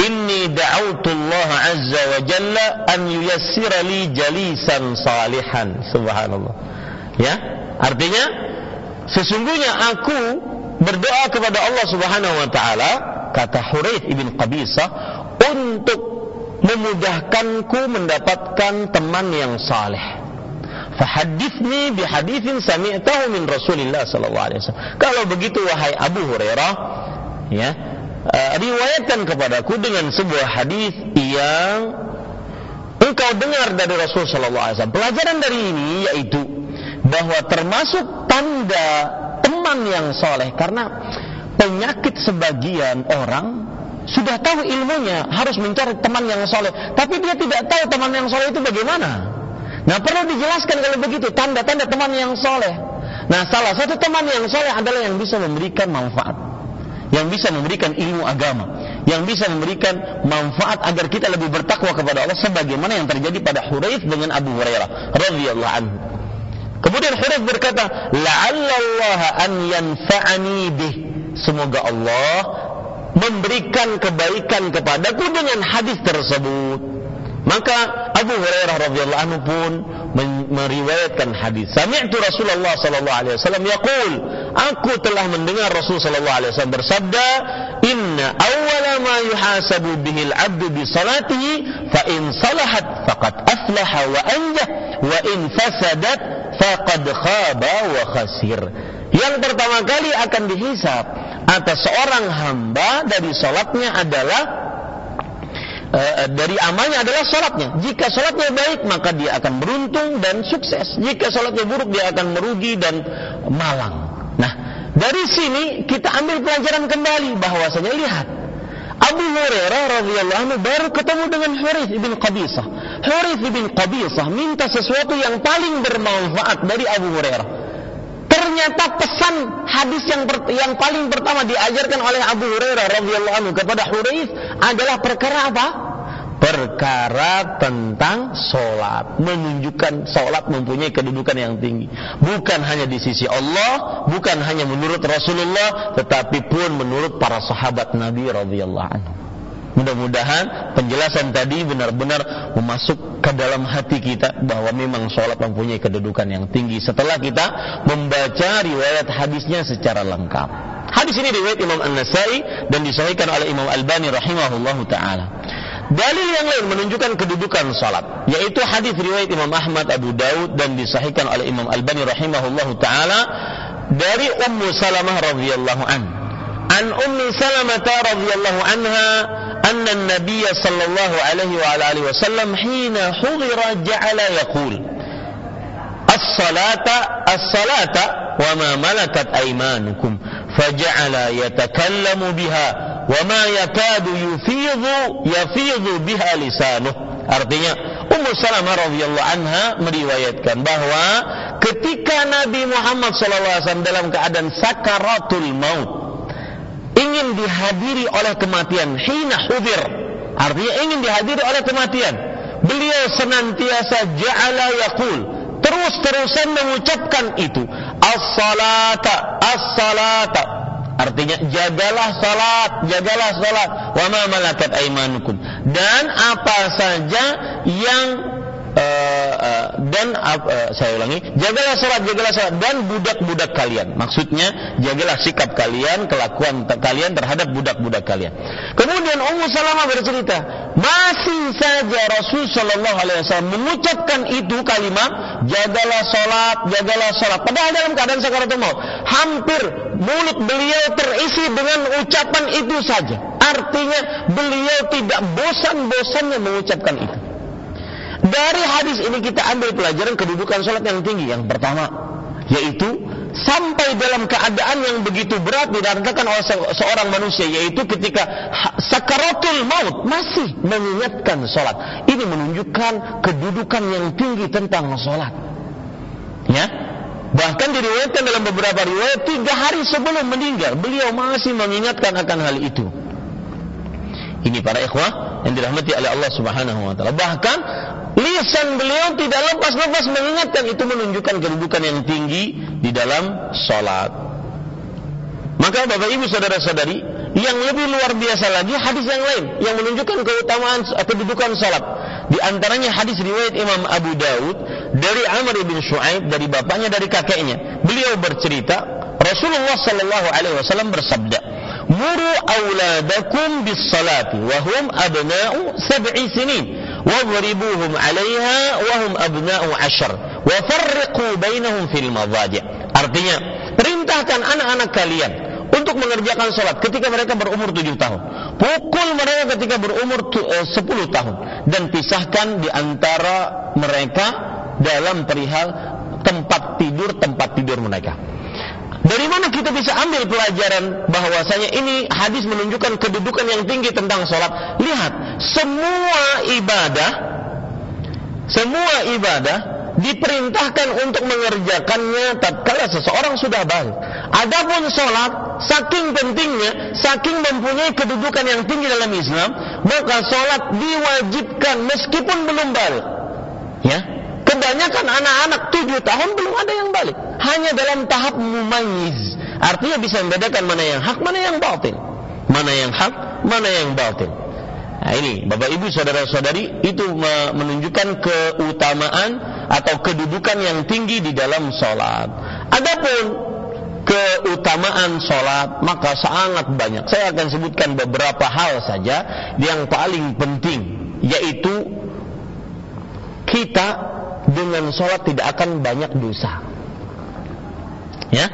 inni da'awtu Allah azza wa jalla an yuyassira li jalisan salihan. Subhanallah. Ya, artinya sesungguhnya aku berdoa kepada Allah Subhanahu wa taala kata Huraith ibn Qabisah untuk memudahkanku mendapatkan teman yang saleh Fahadithni bihadithin sami'tahu min Rasulillah sallallahu alaihi wasallam. Kalau begitu wahai Abu Hurairah, ya, uh, riwayatkan kepadaku dengan sebuah hadis yang engkau dengar dari Rasul sallallahu alaihi wasallam. Pelajaran dari ini yaitu bahwa termasuk tanda teman yang soleh karena penyakit sebagian orang sudah tahu ilmunya harus mencari teman yang soleh tapi dia tidak tahu teman yang soleh itu bagaimana Nah perlu dijelaskan kalau begitu tanda-tanda teman yang soleh. Nah salah satu teman yang soleh adalah yang bisa memberikan manfaat, yang bisa memberikan ilmu agama, yang bisa memberikan manfaat agar kita lebih bertakwa kepada Allah, sebagaimana yang terjadi pada Huraif dengan Abu Hurairah radhiyallahu anhu. Kemudian Huraif berkata, "La'allallah an yanfa'ani bih." Semoga Allah memberikan kebaikan kepadaku dengan hadis tersebut. Maka Abu Hurairah radhiyallahu anhu pun meriwayatkan hadis. Sami'tu Rasulullah sallallahu alaihi wasallam yaqul, aku telah mendengar Rasul sallallahu alaihi wasallam bersabda, "Inna awwala ma yuhasabu bihi al-'abdu bi salatihi fa in salahat faqad aflaha wa anjah wa in fasadat faqad khaba wa khasir." Yang pertama kali akan dihisab atas seorang hamba dari salatnya adalah uh, dari amalnya adalah sholatnya. Jika sholatnya baik, maka dia akan beruntung dan sukses. Jika sholatnya buruk, dia akan merugi dan malang. Nah, dari sini kita ambil pelajaran kembali bahwasanya lihat Abu Hurairah radhiyallahu anhu baru ketemu dengan Harith ibn Qabisah. Harith ibn Qabisah minta sesuatu yang paling bermanfaat dari Abu Hurairah. Ternyata pesan hadis yang ber, yang paling pertama diajarkan oleh Abu Hurairah radhiyallahu anhu kepada Harith adalah perkara apa? Perkara tentang sholat. Menunjukkan sholat mempunyai kedudukan yang tinggi. Bukan hanya di sisi Allah bukan hanya menurut Rasulullah tetapi pun menurut para sahabat Nabi radhiyallahu anhu. Mudah-mudahan penjelasan tadi benar-benar memasuk ke dalam hati kita bahwa memang sholat mempunyai kedudukan yang tinggi setelah kita membaca riwayat hadisnya secara lengkap. Hadis ini riwayat Imam An-Nasai dan disahihkan oleh Imam Al-Bani rahimahullahu taala Dalil yang lain menunjukkan kedudukan salat, yaitu hadis riwayat Imam Ahmad, Abu Daud dan disahihkan oleh Imam Albani rahimahullahu taala dari Ummu Salamah radhiyallahu an. An Ummi Salamah radhiyallahu anha anna an-nabiy sallallahu alaihi wa alihi wasallam hina hudira ja'ala yaqul as-salata as-salata wa ma malakat aymanukum faja'ala yatakallamu biha wa ma yakadu yufidhu yafidhu biha lisanuh. Artinya Ummu Salamah radhiyallahu anha meriwayatkan bahwa ketika Nabi Muhammad SAW dalam keadaan sakaratul maut ingin dihadiri oleh kematian hina hudir. Artinya ingin dihadiri oleh kematian. Beliau senantiasa ja'ala yaqul terus-terusan mengucapkan itu. As-salata as-salata Artinya jagalah salat, jagalah salat. Wa ma malakat aimanukum. Dan apa saja yang uh, uh, dan uh, saya ulangi, jagalah salat, jagalah salat dan budak-budak kalian. Maksudnya jagalah sikap kalian, kelakuan kalian terhadap budak-budak kalian. Kemudian Ummu Salamah bercerita, masih saja Rasul Shallallahu Alaihi Wasallam mengucapkan itu kalimat jagalah salat, jagalah salat. Padahal dalam keadaan sakaratul maut, hampir mulut beliau terisi dengan ucapan itu saja. Artinya beliau tidak bosan-bosannya mengucapkan itu. Dari hadis ini kita ambil pelajaran kedudukan sholat yang tinggi. Yang pertama, yaitu sampai dalam keadaan yang begitu berat dirasakan oleh seorang manusia, yaitu ketika sakaratul maut masih mengingatkan sholat. Ini menunjukkan kedudukan yang tinggi tentang sholat. Ya, Bahkan diriwayatkan dalam beberapa riwayat tiga hari sebelum meninggal beliau masih mengingatkan akan hal itu. Ini para ikhwah yang dirahmati oleh Allah Subhanahu wa taala. Bahkan lisan beliau tidak lepas-lepas mengingatkan itu menunjukkan kedudukan yang tinggi di dalam salat. Maka Bapak Ibu saudara-saudari, yang lebih luar biasa lagi hadis yang lain yang menunjukkan keutamaan kedudukan salat. Di antaranya hadis riwayat Imam Abu Daud dari Amr bin Shu'aib dari bapaknya dari kakeknya. Beliau bercerita, Rasulullah sallallahu alaihi wasallam bersabda, "Muru auladakum bis salati wa hum abna'u sab'i sinin." wadribuhum 'alaiha wa hum abna'u 'ashar wa farriqu bainahum fil madhaji'. Artinya, perintahkan anak-anak kalian untuk mengerjakan sholat ketika mereka berumur tujuh tahun. Pukul mereka ketika berumur 10 eh, tahun. Dan pisahkan di antara mereka dalam perihal tempat tidur tempat tidur mereka. Dari mana kita bisa ambil pelajaran bahwasanya ini hadis menunjukkan kedudukan yang tinggi tentang sholat? Lihat, semua ibadah, semua ibadah diperintahkan untuk mengerjakannya tatkala seseorang sudah balik. Adapun sholat, saking pentingnya, saking mempunyai kedudukan yang tinggi dalam Islam, maka sholat diwajibkan meskipun belum balik. Ya, kebanyakan anak-anak tujuh tahun belum ada yang balik. Hanya dalam tahap mumayyiz. Artinya bisa membedakan mana yang hak, mana yang batil. Mana yang hak, mana yang batil. Nah ini Bapak Ibu saudara-saudari itu menunjukkan keutamaan atau kedudukan yang tinggi di dalam sholat. Adapun keutamaan sholat maka sangat banyak. Saya akan sebutkan beberapa hal saja yang paling penting yaitu kita dengan sholat tidak akan banyak dosa. Ya,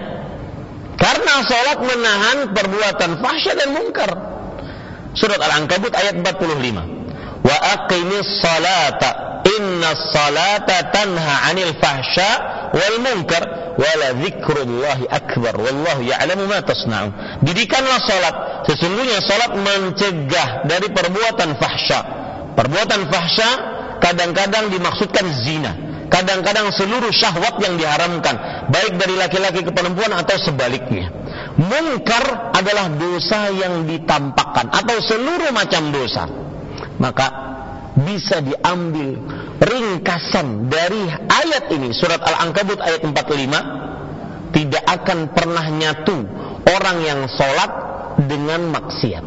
karena sholat menahan perbuatan fahsyat dan mungkar. Surat Al-Ankabut ayat 45. Wa aqimis salata inna salata tanha 'anil fahsya wal munkar wala dzikrullahi akbar wallahu ya'lamu ma tasna'un. Didikanlah salat. Sesungguhnya salat mencegah dari perbuatan fahsya. Perbuatan fahsya kadang-kadang dimaksudkan zina. Kadang-kadang seluruh syahwat yang diharamkan, baik dari laki-laki ke perempuan atau sebaliknya. Mungkar adalah dosa yang ditampakkan atau seluruh macam dosa. Maka bisa diambil ringkasan dari ayat ini surat Al-Ankabut ayat 45 tidak akan pernah nyatu orang yang sholat dengan maksiat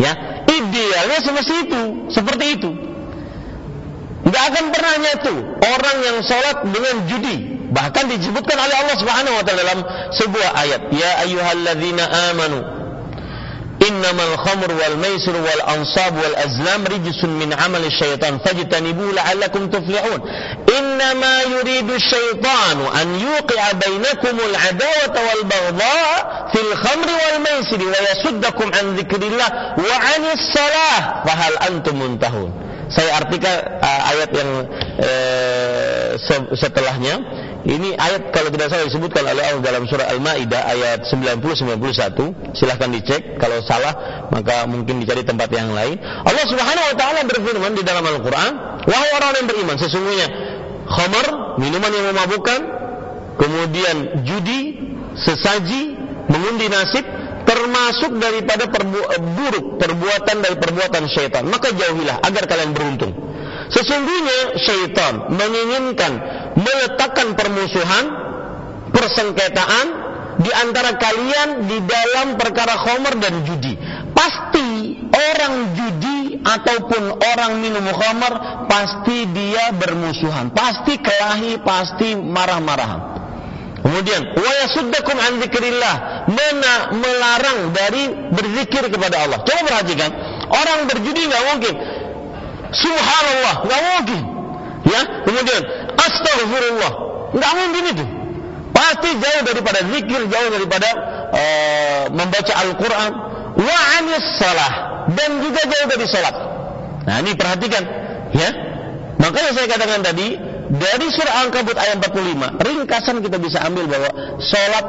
ya idealnya seperti itu seperti itu nggak akan pernah nyatu orang yang sholat dengan judi. Bahkan disebutkan oleh Allah Subhanahu wa taala dalam sebuah ayat, "Ya ayyuhalladzina amanu innamal khamru wal maisir wal ansab wal azlam rijsun min amali syaitan fajtanibuhu la'allakum tuflihun." Innama yuridu syaitanu an yuqi'a bainakumul adawata wal baghda' fil khamri wal maisir wa yasuddakum an dzikrillah wa 'anis salah fahal antum muntahun? Saya artikan uh, ayat yang uh, setelahnya ini ayat kalau tidak salah disebutkan oleh Allah dalam surah Al-Maidah ayat 90-91. Silahkan dicek. Kalau salah maka mungkin dicari tempat yang lain. Allah Subhanahu Wa Taala berfirman di dalam Al-Quran, wahai orang yang beriman, sesungguhnya khamar minuman yang memabukkan, kemudian judi, sesaji, mengundi nasib, termasuk daripada perbu buruk perbuatan dari perbuatan syaitan. Maka jauhilah agar kalian beruntung. Sesungguhnya syaitan menginginkan meletakkan permusuhan, persengketaan di antara kalian di dalam perkara khomer dan judi. Pasti orang judi ataupun orang minum khomer pasti dia bermusuhan, pasti kelahi, pasti marah-marahan. Kemudian, wa yasuddakum an dzikrillah, melarang dari berzikir kepada Allah. Coba perhatikan, orang berjudi nggak mungkin Subhanallah, nggak mungkin. Ya, kemudian Astagfirullah, nggak mungkin itu. Pasti jauh daripada zikir, jauh daripada uh, membaca Al-Quran. Wa anis salah dan juga jauh dari salat. Nah ini perhatikan, ya. Makanya saya katakan tadi dari surah Al-Kabut ayat 45, ringkasan kita bisa ambil bahwa salat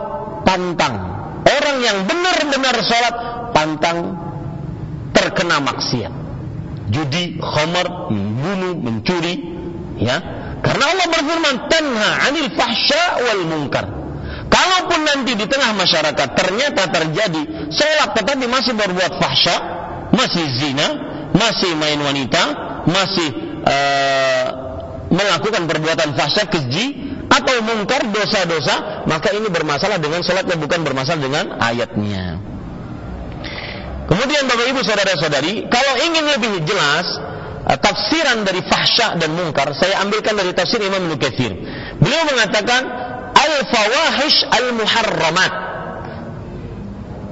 pantang. Orang yang benar-benar salat pantang terkena maksiat judi, khamar, membunuh, mencuri, ya. Karena Allah berfirman, "Tanha 'anil fahsya wal munkar." Kalaupun nanti di tengah masyarakat ternyata terjadi sholat tetapi masih berbuat fahsya, masih zina, masih main wanita, masih uh, melakukan perbuatan fahsya, keji, atau mungkar dosa-dosa, maka ini bermasalah dengan sholatnya bukan bermasalah dengan ayatnya. Kemudian Bapak Ibu saudara-saudari, kalau ingin lebih jelas uh, tafsiran dari fahsya dan mungkar, saya ambilkan dari tafsir Imam Ibnu Katsir. Beliau mengatakan al-fawahish al-muharramat.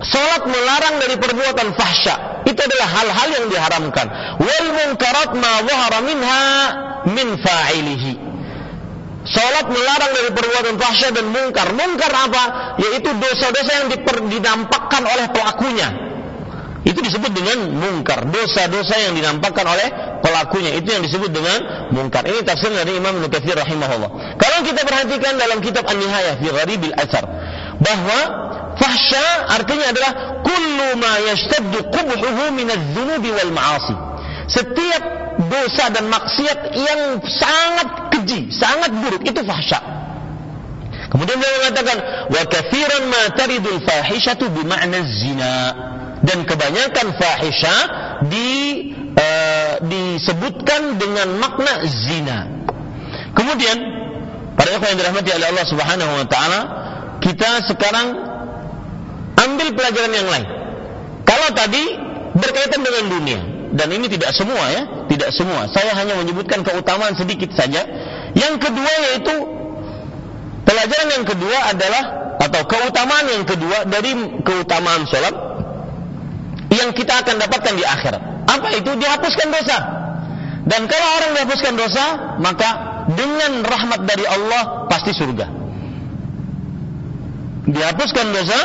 Salat melarang dari perbuatan fahsya. Itu adalah hal-hal yang diharamkan. Wal munkarat ma dhahara minha min fa'ilihi. Salat melarang dari perbuatan fahsya dan mungkar. Mungkar apa? Yaitu dosa-dosa yang dinampakkan oleh pelakunya itu disebut dengan mungkar, dosa-dosa yang dinampakkan oleh pelakunya. Itu yang disebut dengan mungkar. Ini tafsir dari Imam Nukathir rahimahullah. Kalau kita perhatikan dalam kitab An-Nihayah fi Gharibil Athar bahwa fahsya artinya adalah kullu ma yashtaddu qubhuhu min adz-dzunubi wal ma'asi. Setiap dosa dan maksiat yang sangat keji, sangat buruk itu fahsya. Kemudian dia mengatakan wa kathiran ma taridul fahishatu bi ma'na zina dan kebanyakan fahisha di uh, disebutkan dengan makna zina. Kemudian para ikhwan yang dirahmati oleh Allah Subhanahu wa taala, kita sekarang ambil pelajaran yang lain. Kalau tadi berkaitan dengan dunia dan ini tidak semua ya, tidak semua. Saya hanya menyebutkan keutamaan sedikit saja. Yang kedua yaitu pelajaran yang kedua adalah atau keutamaan yang kedua dari keutamaan sholat yang kita akan dapatkan di akhirat. Apa itu? Dihapuskan dosa. Dan kalau orang dihapuskan dosa, maka dengan rahmat dari Allah pasti surga. Dihapuskan dosa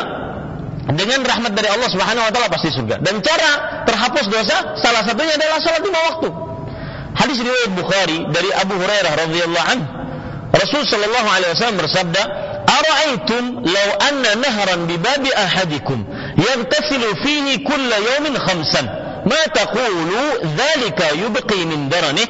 dengan rahmat dari Allah Subhanahu wa taala pasti surga. Dan cara terhapus dosa salah satunya adalah salat lima waktu. Hadis riwayat Bukhari dari Abu Hurairah radhiyallahu anhu Rasul sallallahu alaihi wasallam bersabda, "Ara'aitum law anna nahran bi babi ahadikum yaghtasilu fihi kulla yawmin khamsan, ma taqulu dzalika yubqi min daranih?"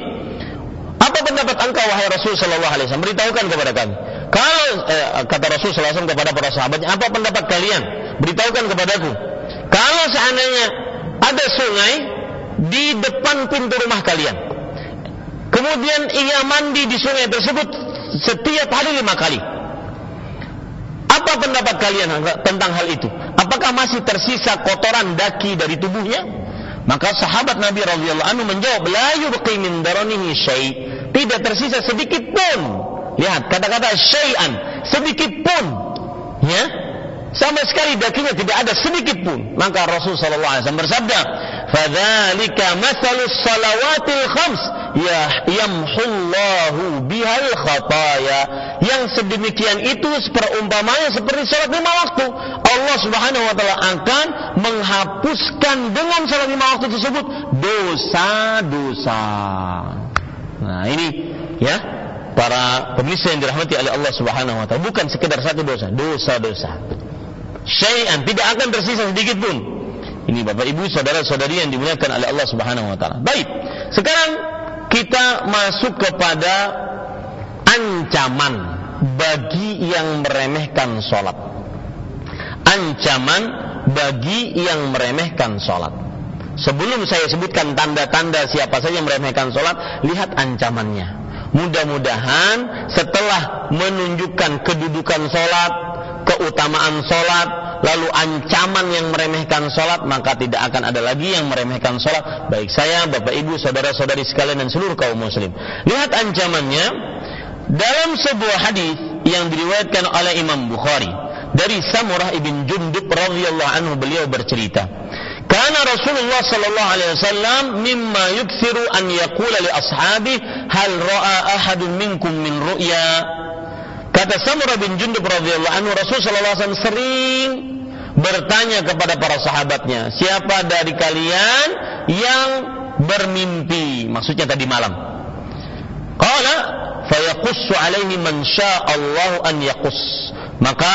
Apa pendapat engkau wahai Rasul sallallahu alaihi wasallam? Beritahukan kepada kami. Kalau eh, kata Rasul sallallahu alaihi wasallam kepada para sahabatnya, apa pendapat kalian? Beritahukan kepadaku. Kalau seandainya ada sungai di depan pintu rumah kalian, kemudian ia mandi di sungai tersebut setiap hari lima kali. Apa pendapat kalian tentang hal itu? Apakah masih tersisa kotoran daki dari tubuhnya? Maka sahabat Nabi radhiyallahu anhu menjawab, "La yubqi min daranihi syai." Tidak tersisa sedikit pun. Lihat kata-kata syai'an, sedikit pun. Ya, sama sekali dakinya tidak ada sedikit pun. Maka Rasul sallallahu alaihi wasallam bersabda, "Fadzalika matsalus salawatil khams ya yamhullahu bihal khataya." Yang sedemikian itu perumpamanya seperti salat lima waktu. Allah Subhanahu wa taala akan menghapuskan dengan salat lima waktu tersebut dosa-dosa. Nah, ini ya para pemirsa yang dirahmati oleh Allah Subhanahu wa taala bukan sekedar satu dosa, dosa-dosa syai'an, tidak akan tersisa sedikit pun. Ini Bapak Ibu, saudara-saudari yang dimuliakan oleh Allah Subhanahu wa taala. Baik. Sekarang kita masuk kepada ancaman bagi yang meremehkan sholat. Ancaman bagi yang meremehkan sholat. Sebelum saya sebutkan tanda-tanda siapa saja yang meremehkan sholat, lihat ancamannya. Mudah-mudahan setelah menunjukkan kedudukan sholat, keutamaan sholat, lalu ancaman yang meremehkan sholat, maka tidak akan ada lagi yang meremehkan sholat. Baik saya, bapak ibu, saudara-saudari sekalian dan seluruh kaum muslim. Lihat ancamannya dalam sebuah hadis yang diriwayatkan oleh Imam Bukhari dari Samurah ibn Jundub radhiyallahu anhu beliau bercerita. Karena Rasulullah sallallahu alaihi wasallam mimma yukthiru an yaqula li ashabi hal ra'a ahadun minkum min ru'ya Kata Samurah bin Jundub radhiyallahu anhu Rasul sallallahu alaihi wasallam sering bertanya kepada para sahabatnya, siapa dari kalian yang bermimpi? Maksudnya tadi malam. Qala fayaqussu alaihi man Allah an yaqus. Maka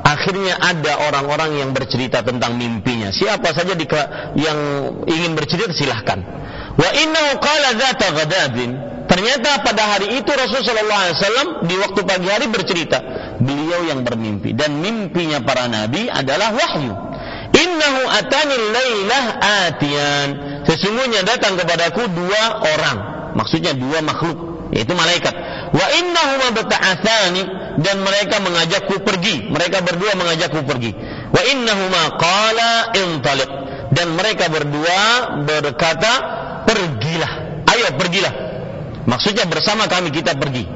akhirnya ada orang-orang yang bercerita tentang mimpinya. Siapa saja yang ingin bercerita silahkan. Wa innahu qala dzata ghadabin Ternyata pada hari itu Rasulullah SAW di waktu pagi hari bercerita, beliau yang bermimpi dan mimpinya para nabi adalah wahyu. Innahu atani lailah atian. Sesungguhnya datang kepadaku dua orang, maksudnya dua makhluk, yaitu malaikat. Wa innahuma bata'athani dan mereka mengajakku pergi. Mereka berdua mengajakku pergi. Wa innahuma qala intaliq dan mereka berdua berkata, "Pergilah. Ayo pergilah." Maksudnya bersama kami kita pergi.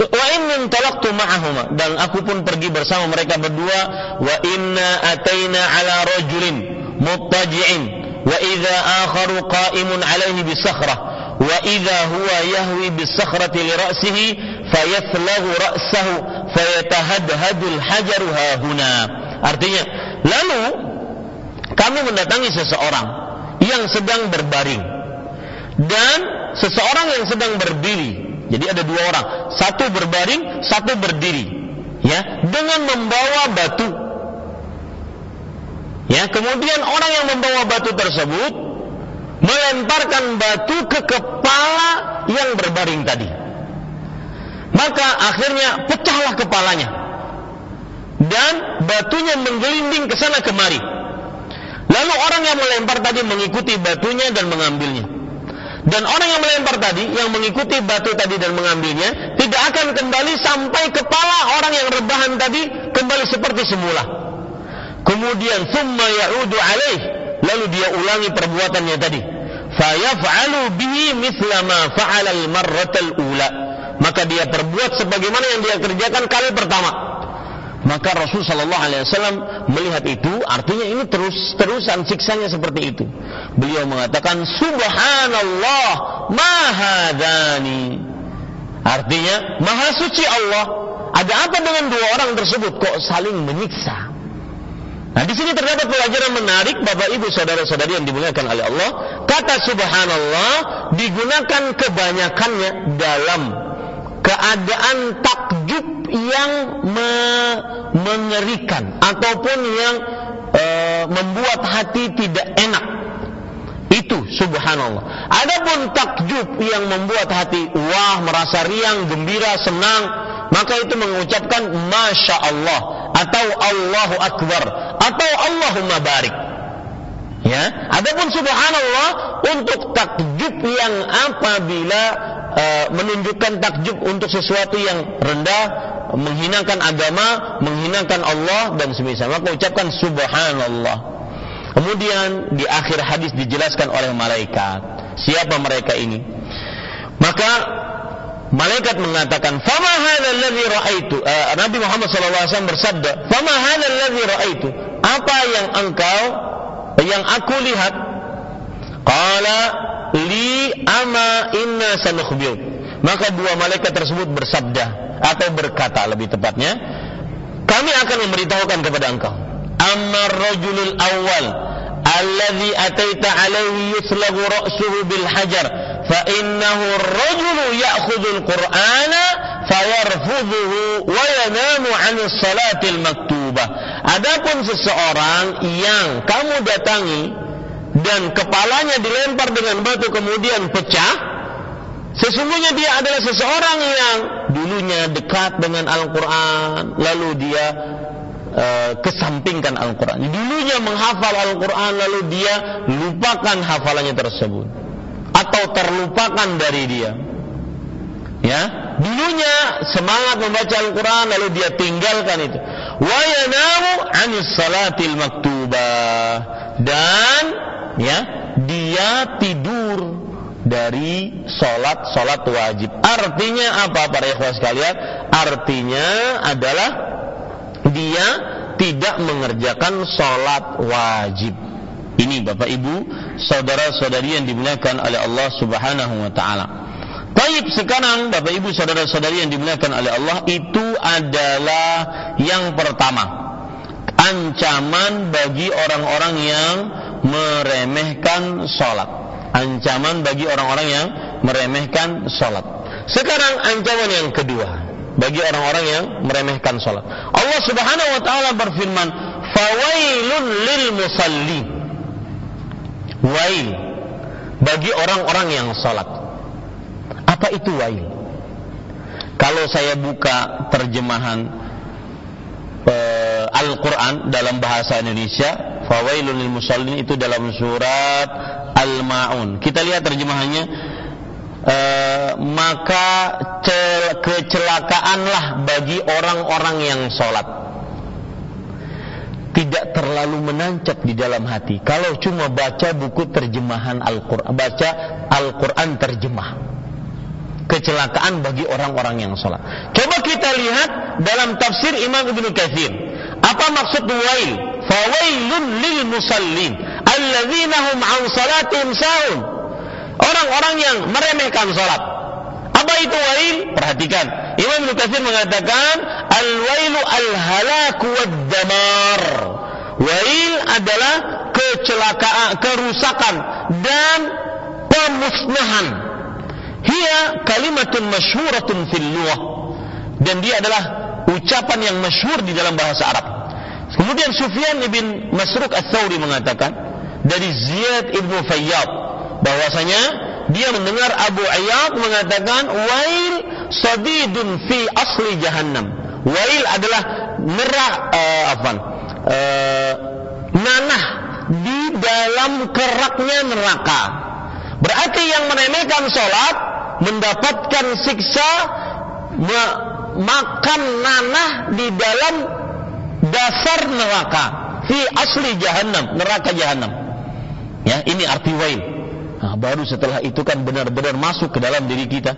Wa in talaqtu ma'ahuma. Dan aku pun pergi bersama mereka berdua. Wa inna ataina ala rajulin muttaji'in. Wa idza akharu qa'imun alaihi bisakhrah. Wa idza huwa yahwi bisakhrati li ra'sihi fayathlaghu ra'sahu fayatahadhadu al-hajaru hahuna. Artinya lalu kami mendatangi seseorang yang sedang berbaring dan seseorang yang sedang berdiri. Jadi ada dua orang, satu berbaring, satu berdiri. Ya, dengan membawa batu. Ya, kemudian orang yang membawa batu tersebut melemparkan batu ke kepala yang berbaring tadi. Maka akhirnya pecahlah kepalanya. Dan batunya menggelinding ke sana kemari. Lalu orang yang melempar tadi mengikuti batunya dan mengambilnya. Dan orang yang melempar tadi, yang mengikuti batu tadi dan mengambilnya, tidak akan kembali sampai kepala orang yang rebahan tadi kembali seperti semula. Kemudian summa ya'udu alaih, lalu dia ulangi perbuatannya tadi. Fayaf'alu bihi mithla ma fa'ala al-marratal ula. Maka dia perbuat sebagaimana yang dia kerjakan kali pertama. Maka Rasul Shallallahu Alaihi Wasallam melihat itu, artinya ini terus terusan siksanya seperti itu. Beliau mengatakan Subhanallah mahadani. Artinya Maha Suci Allah. Ada apa dengan dua orang tersebut kok saling menyiksa? Nah di sini terdapat pelajaran menarik Bapak Ibu saudara-saudari yang dimuliakan oleh Allah. Kata Subhanallah digunakan kebanyakannya dalam keadaan takjub yang me mengerikan ataupun yang e, membuat hati tidak enak. Itu subhanallah. Adapun takjub yang membuat hati wah, merasa riang, gembira, senang, maka itu mengucapkan masya Allah atau Allahu Akbar atau Allahumma barik. Ya, adapun subhanallah untuk takjub yang apabila uh, menunjukkan takjub untuk sesuatu yang rendah, menghinakan agama, menghinakan Allah dan semisal maka ucapkan subhanallah. Kemudian di akhir hadis dijelaskan oleh malaikat siapa mereka ini. Maka malaikat mengatakan, "Fama hadzal ladzi raaitu?" Uh, Nabi Muhammad SAW bersabda, "Fama hadzal ladzi raaitu?" Apa yang engkau yang aku lihat qala li ama inna sanukhbir. Maka dua malaikat tersebut bersabda atau berkata lebih tepatnya kami akan memberitahukan kepada engkau amma rajulul awal alladhi ataita alaihi yuslagu ra'suhu bil hajar fa innahu ar-rajulu ya'khudhu al-qur'ana fayarfudhuhu wa yanamu 'an as-salati al-maktubah adapun seseorang yang kamu datangi dan kepalanya dilempar dengan batu kemudian pecah Sesungguhnya dia adalah seseorang yang dulunya dekat dengan Al-Quran, lalu dia uh, kesampingkan Al-Quran. Dulunya menghafal Al-Quran, lalu dia lupakan hafalannya tersebut, atau terlupakan dari dia. Ya, dulunya semangat membaca Al-Quran, lalu dia tinggalkan itu. Wa yanamu anis salatil maktubah dan ya dia tidur dari sholat sholat wajib. Artinya apa para ikhwas sekalian? Artinya adalah dia tidak mengerjakan sholat wajib. Ini bapak ibu, saudara saudari yang dimuliakan oleh Allah Subhanahu Wa Taala. Baik sekarang bapak ibu saudara saudari yang dimuliakan oleh Allah itu adalah yang pertama ancaman bagi orang-orang yang meremehkan sholat ancaman bagi orang-orang yang meremehkan sholat. Sekarang ancaman yang kedua bagi orang-orang yang meremehkan sholat. Allah Subhanahu Wa Taala berfirman, "Fawailun lil musalli." Wail bagi orang-orang yang sholat. Apa itu wail? Kalau saya buka terjemahan uh, Al-Quran dalam bahasa Indonesia, fawailun lil musallin itu dalam surat Al-Maun. Kita lihat terjemahannya. E, maka kecelakaanlah bagi orang-orang yang sholat. Tidak terlalu menancap di dalam hati. Kalau cuma baca buku terjemahan Al-Quran baca Al-Quran terjemah. Kecelakaan bagi orang-orang yang sholat. Coba kita lihat dalam tafsir Imam Ibn Kathir apa maksud wail fawailun lil musallin alladzina hum an salatihim sahun. Orang-orang yang meremehkan salat. Apa itu wail? Perhatikan. Imam Ibnu mengatakan al-wailu al-halaku wad-damar. Wail adalah kecelakaan, kerusakan dan pemusnahan. Hiya kalimatun masyhuratun fil lughah. Dan dia adalah ucapan yang masyhur di dalam bahasa Arab. Kemudian Sufyan ibn Masruk Ats-Tsauri mengatakan, dari Ziyad ibnu Fayyad bahwasanya dia mendengar Abu Ayyad mengatakan wail sadidun fi asli jahannam. Wail adalah nerah uh, apa? Uh, nanah di dalam keraknya neraka. Berarti yang meremehkan sholat mendapatkan siksa makan nanah di dalam dasar neraka. Fi asli jahannam, neraka jahannam. Ya, ini arti wail. Nah, baru setelah itu kan benar-benar masuk ke dalam diri kita.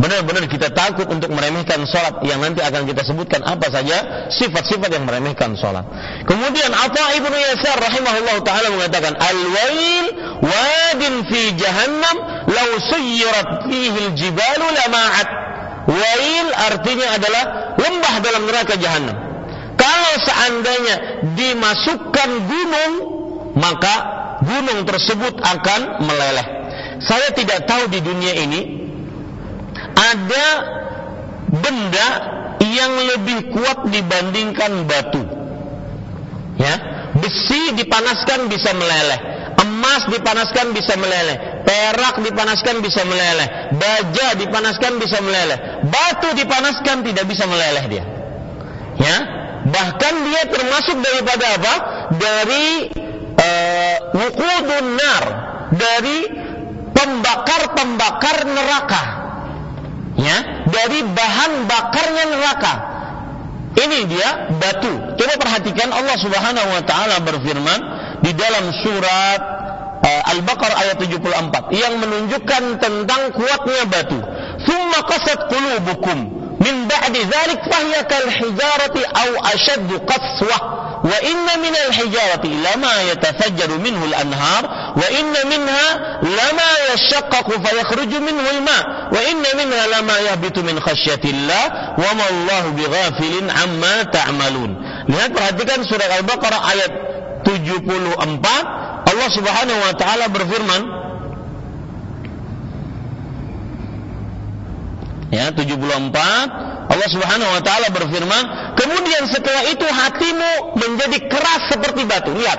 Benar-benar kita takut untuk meremehkan sholat yang nanti akan kita sebutkan apa saja sifat-sifat yang meremehkan sholat. Kemudian Atha ibnu Yasar rahimahullah taala mengatakan al-wail wadin fi jahannam law suyirat fihi al-jibalu lama'at. Wail artinya adalah lembah dalam neraka jahannam. Kalau seandainya dimasukkan gunung maka gunung tersebut akan meleleh. Saya tidak tahu di dunia ini ada benda yang lebih kuat dibandingkan batu. Ya, besi dipanaskan bisa meleleh, emas dipanaskan bisa meleleh, perak dipanaskan bisa meleleh, baja dipanaskan bisa meleleh, batu dipanaskan tidak bisa meleleh dia. Ya, bahkan dia termasuk daripada apa? Dari uh, nar, dari pembakar-pembakar neraka. Ya, dari bahan bakarnya neraka. Ini dia batu. Coba perhatikan Allah Subhanahu wa taala berfirman di dalam surat uh, Al-Baqarah ayat 74 yang menunjukkan tentang kuatnya batu. Summa qasat qulubukum. Min ba'di dzalik fahiya kal hijarati aw ashaddu qaswah wa inna min al hijarati lama yatafajjaru minhu al anhar wa inna minha lama yashaqqaqu fa yakhruju minhu al ma wa inna minha lama yahbitu min khasyati Allah wa ma Allahu bighafilin amma ta'malun. Lihat perhatikan surah Al-Baqarah ayat 74 Allah Subhanahu wa taala berfirman Ya 74 Allah Subhanahu wa taala berfirman, kemudian setelah itu hatimu menjadi keras seperti batu. Lihat,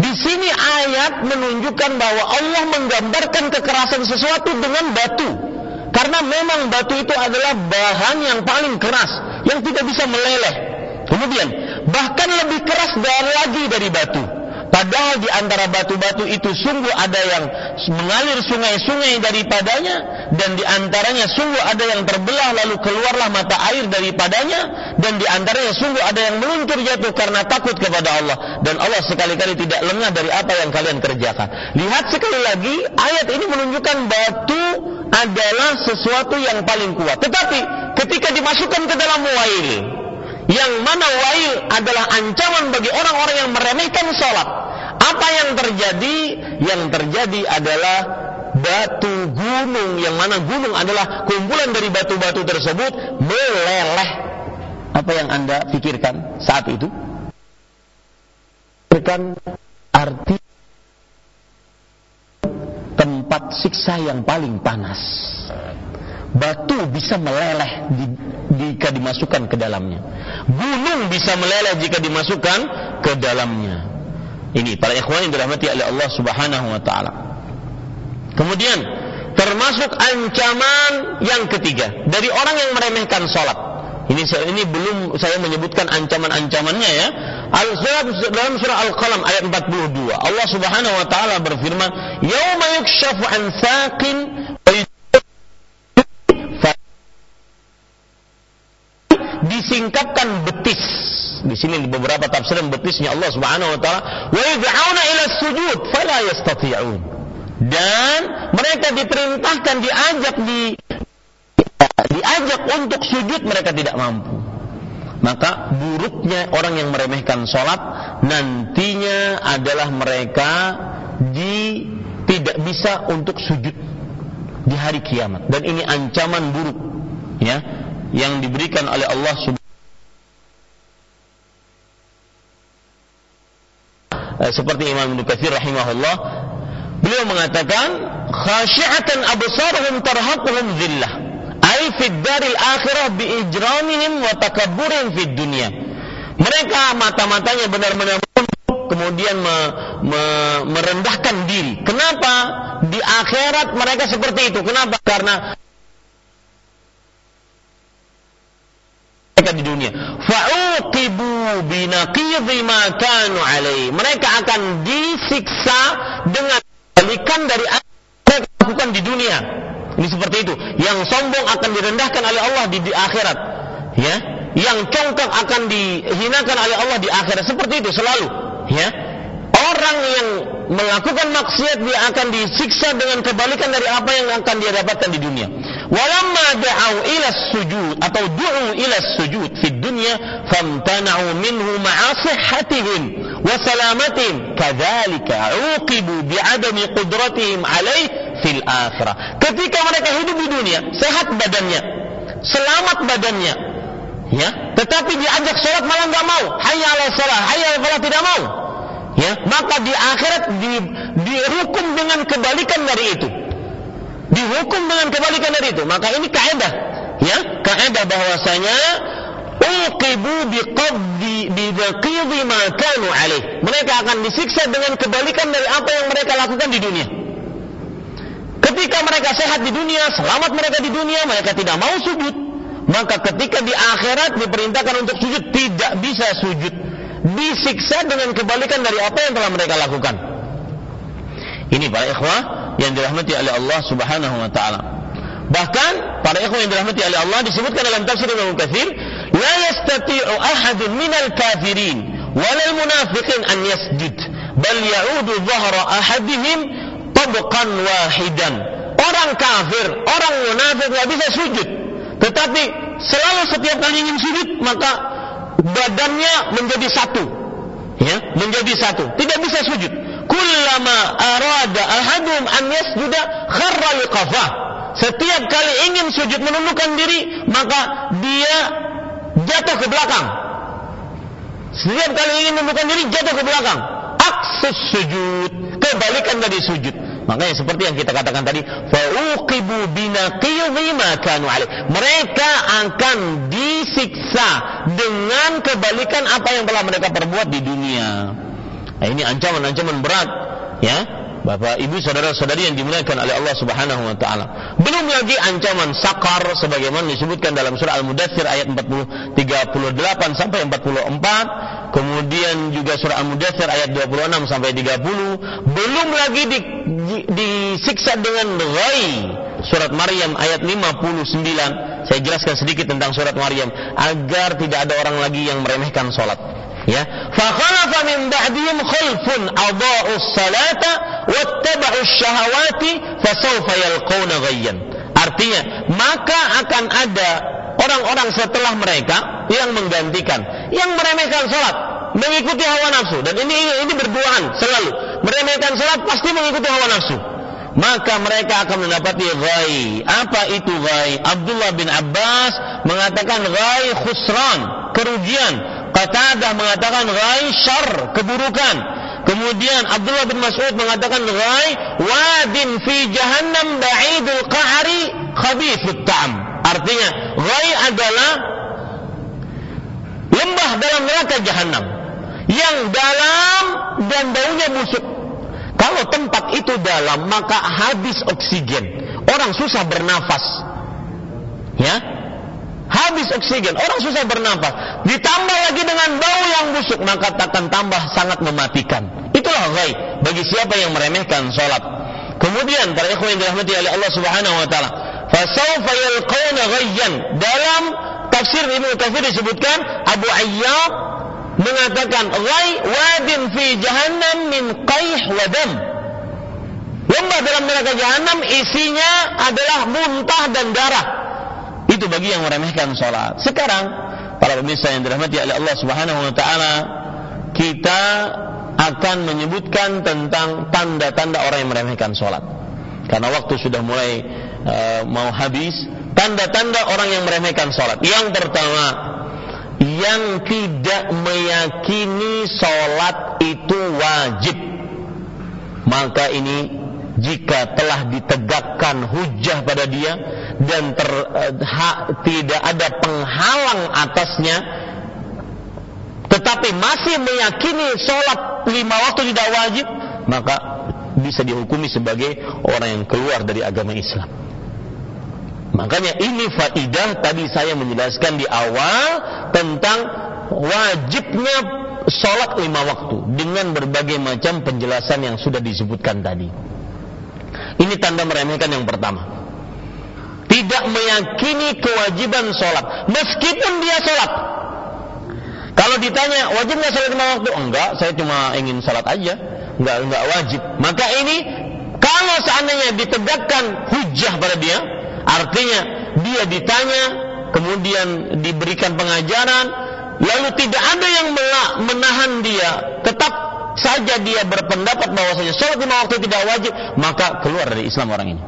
di sini ayat menunjukkan bahwa Allah menggambarkan kekerasan sesuatu dengan batu. Karena memang batu itu adalah bahan yang paling keras, yang tidak bisa meleleh. Kemudian, bahkan lebih keras dari lagi dari batu. Padahal di antara batu-batu itu sungguh ada yang mengalir sungai-sungai daripadanya dan di antaranya sungguh ada yang terbelah lalu keluarlah mata air daripadanya dan di antaranya sungguh ada yang meluncur jatuh karena takut kepada Allah dan Allah sekali-kali tidak lengah dari apa yang kalian kerjakan. Lihat sekali lagi ayat ini menunjukkan batu adalah sesuatu yang paling kuat. Tetapi ketika dimasukkan ke dalam wail, yang mana wail adalah ancaman bagi orang-orang yang meremehkan sholat. Apa yang terjadi? Yang terjadi adalah batu gunung yang mana gunung adalah kumpulan dari batu-batu tersebut meleleh. Apa yang Anda pikirkan saat itu? Pikirkan arti tempat siksa yang paling panas batu bisa meleleh jika dimasukkan ke dalamnya. Gunung bisa meleleh jika dimasukkan ke dalamnya. Ini para ikhwan yang dirahmati oleh Allah Subhanahu wa taala. Kemudian termasuk ancaman yang ketiga dari orang yang meremehkan salat. Ini ini belum saya menyebutkan ancaman-ancamannya ya. Al dalam surah Al-Qalam ayat 42 Allah Subhanahu wa taala berfirman, "Yauma yukshafu an saqin disingkapkan betis. Di sini di beberapa tafsiran betisnya Allah Subhanahu wa taala, wa yad'una ila sujud fala yastati'un. Dan mereka diperintahkan diajak di diajak untuk sujud mereka tidak mampu. Maka buruknya orang yang meremehkan sholat nantinya adalah mereka di tidak bisa untuk sujud di hari kiamat dan ini ancaman buruk ya yang diberikan oleh Allah Subhanahu eh, seperti Imam Ibnu Katsir rahimahullah beliau mengatakan khasyi'atan absaruhum tarhaquhum dhillah ay fid daril akhirah bi ijramihim wa takabburihim fid dunya. Mereka mata-matanya benar-benar kemudian me, me, merendahkan diri. Kenapa? Di akhirat mereka seperti itu. Kenapa? Karena mereka di dunia. Fa'uqibu binaqidhi ma kanu alaihi. Mereka akan disiksa dengan balikan dari apa yang mereka lakukan di dunia. Ini seperti itu. Yang sombong akan direndahkan oleh Allah di, di akhirat. Ya. Yang congkak akan dihinakan oleh Allah di akhirat. Seperti itu selalu. Ya. Orang yang melakukan maksiat dia akan disiksa dengan kebalikan dari apa yang akan dia dapatkan di dunia. Walamma da'au ila sujud atau du'u ila sujud fi dunya famtana'u minhu ma'a sihhatihim wa salamatihim kadzalika uqibu bi'adami qudratihim alaih fil akhirah. Ketika mereka hidup di dunia, sehat badannya, selamat badannya, ya, tetapi diajak sholat malah nggak mau. Hayya ala salah, hayya ala tidak mau. Ya, maka di akhirat di, dihukum dengan kebalikan dari itu dihukum dengan kebalikan dari itu. Maka ini kaidah ya kaidah bahwasanya uqibu biqaddi bidaqidhi ma kanu alaih. Mereka akan disiksa dengan kebalikan dari apa yang mereka lakukan di dunia. Ketika mereka sehat di dunia, selamat mereka di dunia, mereka tidak mau sujud. Maka ketika di akhirat diperintahkan untuk sujud, tidak bisa sujud. Disiksa dengan kebalikan dari apa yang telah mereka lakukan. Ini para ikhwah yang dirahmati oleh Allah Subhanahu wa taala. Bahkan para ikhwah yang dirahmati oleh Allah disebutkan dalam tafsir Imam Katsir, la yastati'u ahadun minal kafirin walal munafiqin an yasjud, bal ya'udu dhahra ahadihim tabqan wahidan. Orang kafir, orang munafik nggak bisa sujud. Tetapi selalu setiap kali ingin sujud maka badannya menjadi satu. Ya, menjadi satu. Tidak bisa sujud. Kullama arada ahadum an yasjuda kharra liqafah. Setiap kali ingin sujud menundukkan diri, maka dia jatuh ke belakang. Setiap kali ingin menundukkan diri, jatuh ke belakang. Aksus sujud, kebalikan dari sujud. Makanya seperti yang kita katakan tadi, fauqibu ma kanu Mereka akan disiksa dengan kebalikan apa yang telah mereka perbuat di dunia. Nah, ini ancaman-ancaman berat, ya. Bapak, Ibu, saudara-saudari yang dimuliakan oleh Allah Subhanahu wa taala. Belum lagi ancaman sakar sebagaimana disebutkan dalam surah Al-Mudatsir ayat 40 38 sampai 44, kemudian juga surah Al-Mudatsir ayat 26 sampai 30, belum lagi di, di, disiksa dengan ghai surat Maryam ayat 59. Saya jelaskan sedikit tentang surat Maryam agar tidak ada orang lagi yang meremehkan salat ya fakhalafa min ba'dihim khalfun adaa'u salata wattaba'u syahawati fasawfa yalqawna ghayyan artinya maka akan ada orang-orang setelah mereka yang menggantikan yang meremehkan salat mengikuti hawa nafsu dan ini ini berduaan selalu meremehkan salat pasti mengikuti hawa nafsu maka mereka akan mendapati ghai. Apa itu ghai? Abdullah bin Abbas mengatakan ghai khusran, kerugian. Qatadah mengatakan ghai syar, keburukan. Kemudian Abdullah bin Mas'ud mengatakan ghai wadin fi jahannam ba'idul qa'ri khabithut ta'am. Artinya ghai adalah lembah dalam neraka jahanam yang dalam dan baunya busuk. Kalau tempat itu dalam maka habis oksigen. Orang susah bernafas. Ya, habis oksigen, orang susah bernafas. Ditambah lagi dengan bau yang busuk, maka akan tambah sangat mematikan. Itulah ghaib bagi siapa yang meremehkan sholat. Kemudian para ikhwan yang dirahmati oleh Allah Subhanahu wa taala, fasawfa yalqawna ghayyan. Dalam tafsir Ibnu Katsir disebutkan Abu Ayyab mengatakan ghay wadin fi jahannam min qayh wa dam. Lembah dalam neraka jahanam isinya adalah muntah dan darah itu bagi yang meremehkan sholat. Sekarang para pemirsa yang dirahmati oleh Allah Subhanahu Wa Taala, kita akan menyebutkan tentang tanda-tanda orang yang meremehkan sholat. Karena waktu sudah mulai uh, mau habis, tanda-tanda orang yang meremehkan sholat. Yang pertama, yang tidak meyakini sholat itu wajib, maka ini jika telah ditegakkan hujah pada dia dan ter, uh, ha, tidak ada penghalang atasnya tetapi masih meyakini sholat lima waktu tidak wajib maka bisa dihukumi sebagai orang yang keluar dari agama Islam. Makanya ini faidah tadi saya menjelaskan di awal tentang wajibnya sholat lima waktu dengan berbagai macam penjelasan yang sudah disebutkan tadi ini tanda meremehkan yang pertama. Tidak meyakini kewajiban sholat. Meskipun dia sholat. Kalau ditanya, wajib nggak sholat lima waktu? Enggak, saya cuma ingin sholat aja. Enggak, enggak wajib. Maka ini, kalau seandainya ditegakkan hujah pada dia, artinya dia ditanya, kemudian diberikan pengajaran, lalu tidak ada yang menahan dia, tetap saja dia berpendapat bahwasanya sholat lima waktu tidak wajib, maka keluar dari Islam orang ini.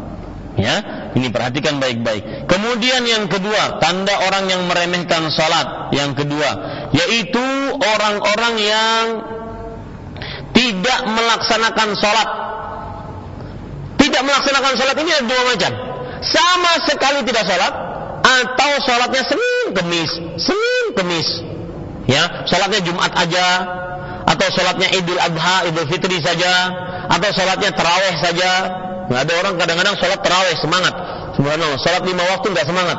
Ya, ini perhatikan baik-baik. Kemudian yang kedua, tanda orang yang meremehkan sholat. Yang kedua, yaitu orang-orang yang tidak melaksanakan sholat. Tidak melaksanakan sholat ini ada dua macam. Sama sekali tidak sholat, atau sholatnya Senin Kemis, Senin Kemis. Ya, sholatnya Jumat aja, atau sholatnya Idul Adha, Idul Fitri saja, atau sholatnya terawih saja. Nggak ada orang kadang-kadang sholat terawih semangat. Subhanallah, sholat lima waktu nggak semangat.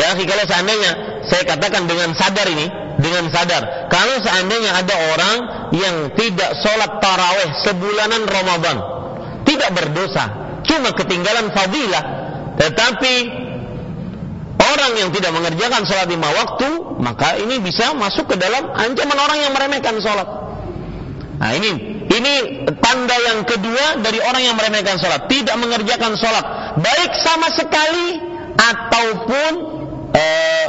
Ya, kalau seandainya saya katakan dengan sadar ini, dengan sadar, kalau seandainya ada orang yang tidak sholat tarawih sebulanan Ramadan, tidak berdosa, cuma ketinggalan fadilah, tetapi orang yang tidak mengerjakan sholat lima waktu, maka ini bisa masuk ke dalam ancaman orang yang meremehkan sholat. Nah ini ini tanda yang kedua dari orang yang meremehkan sholat, tidak mengerjakan sholat, baik sama sekali ataupun uh,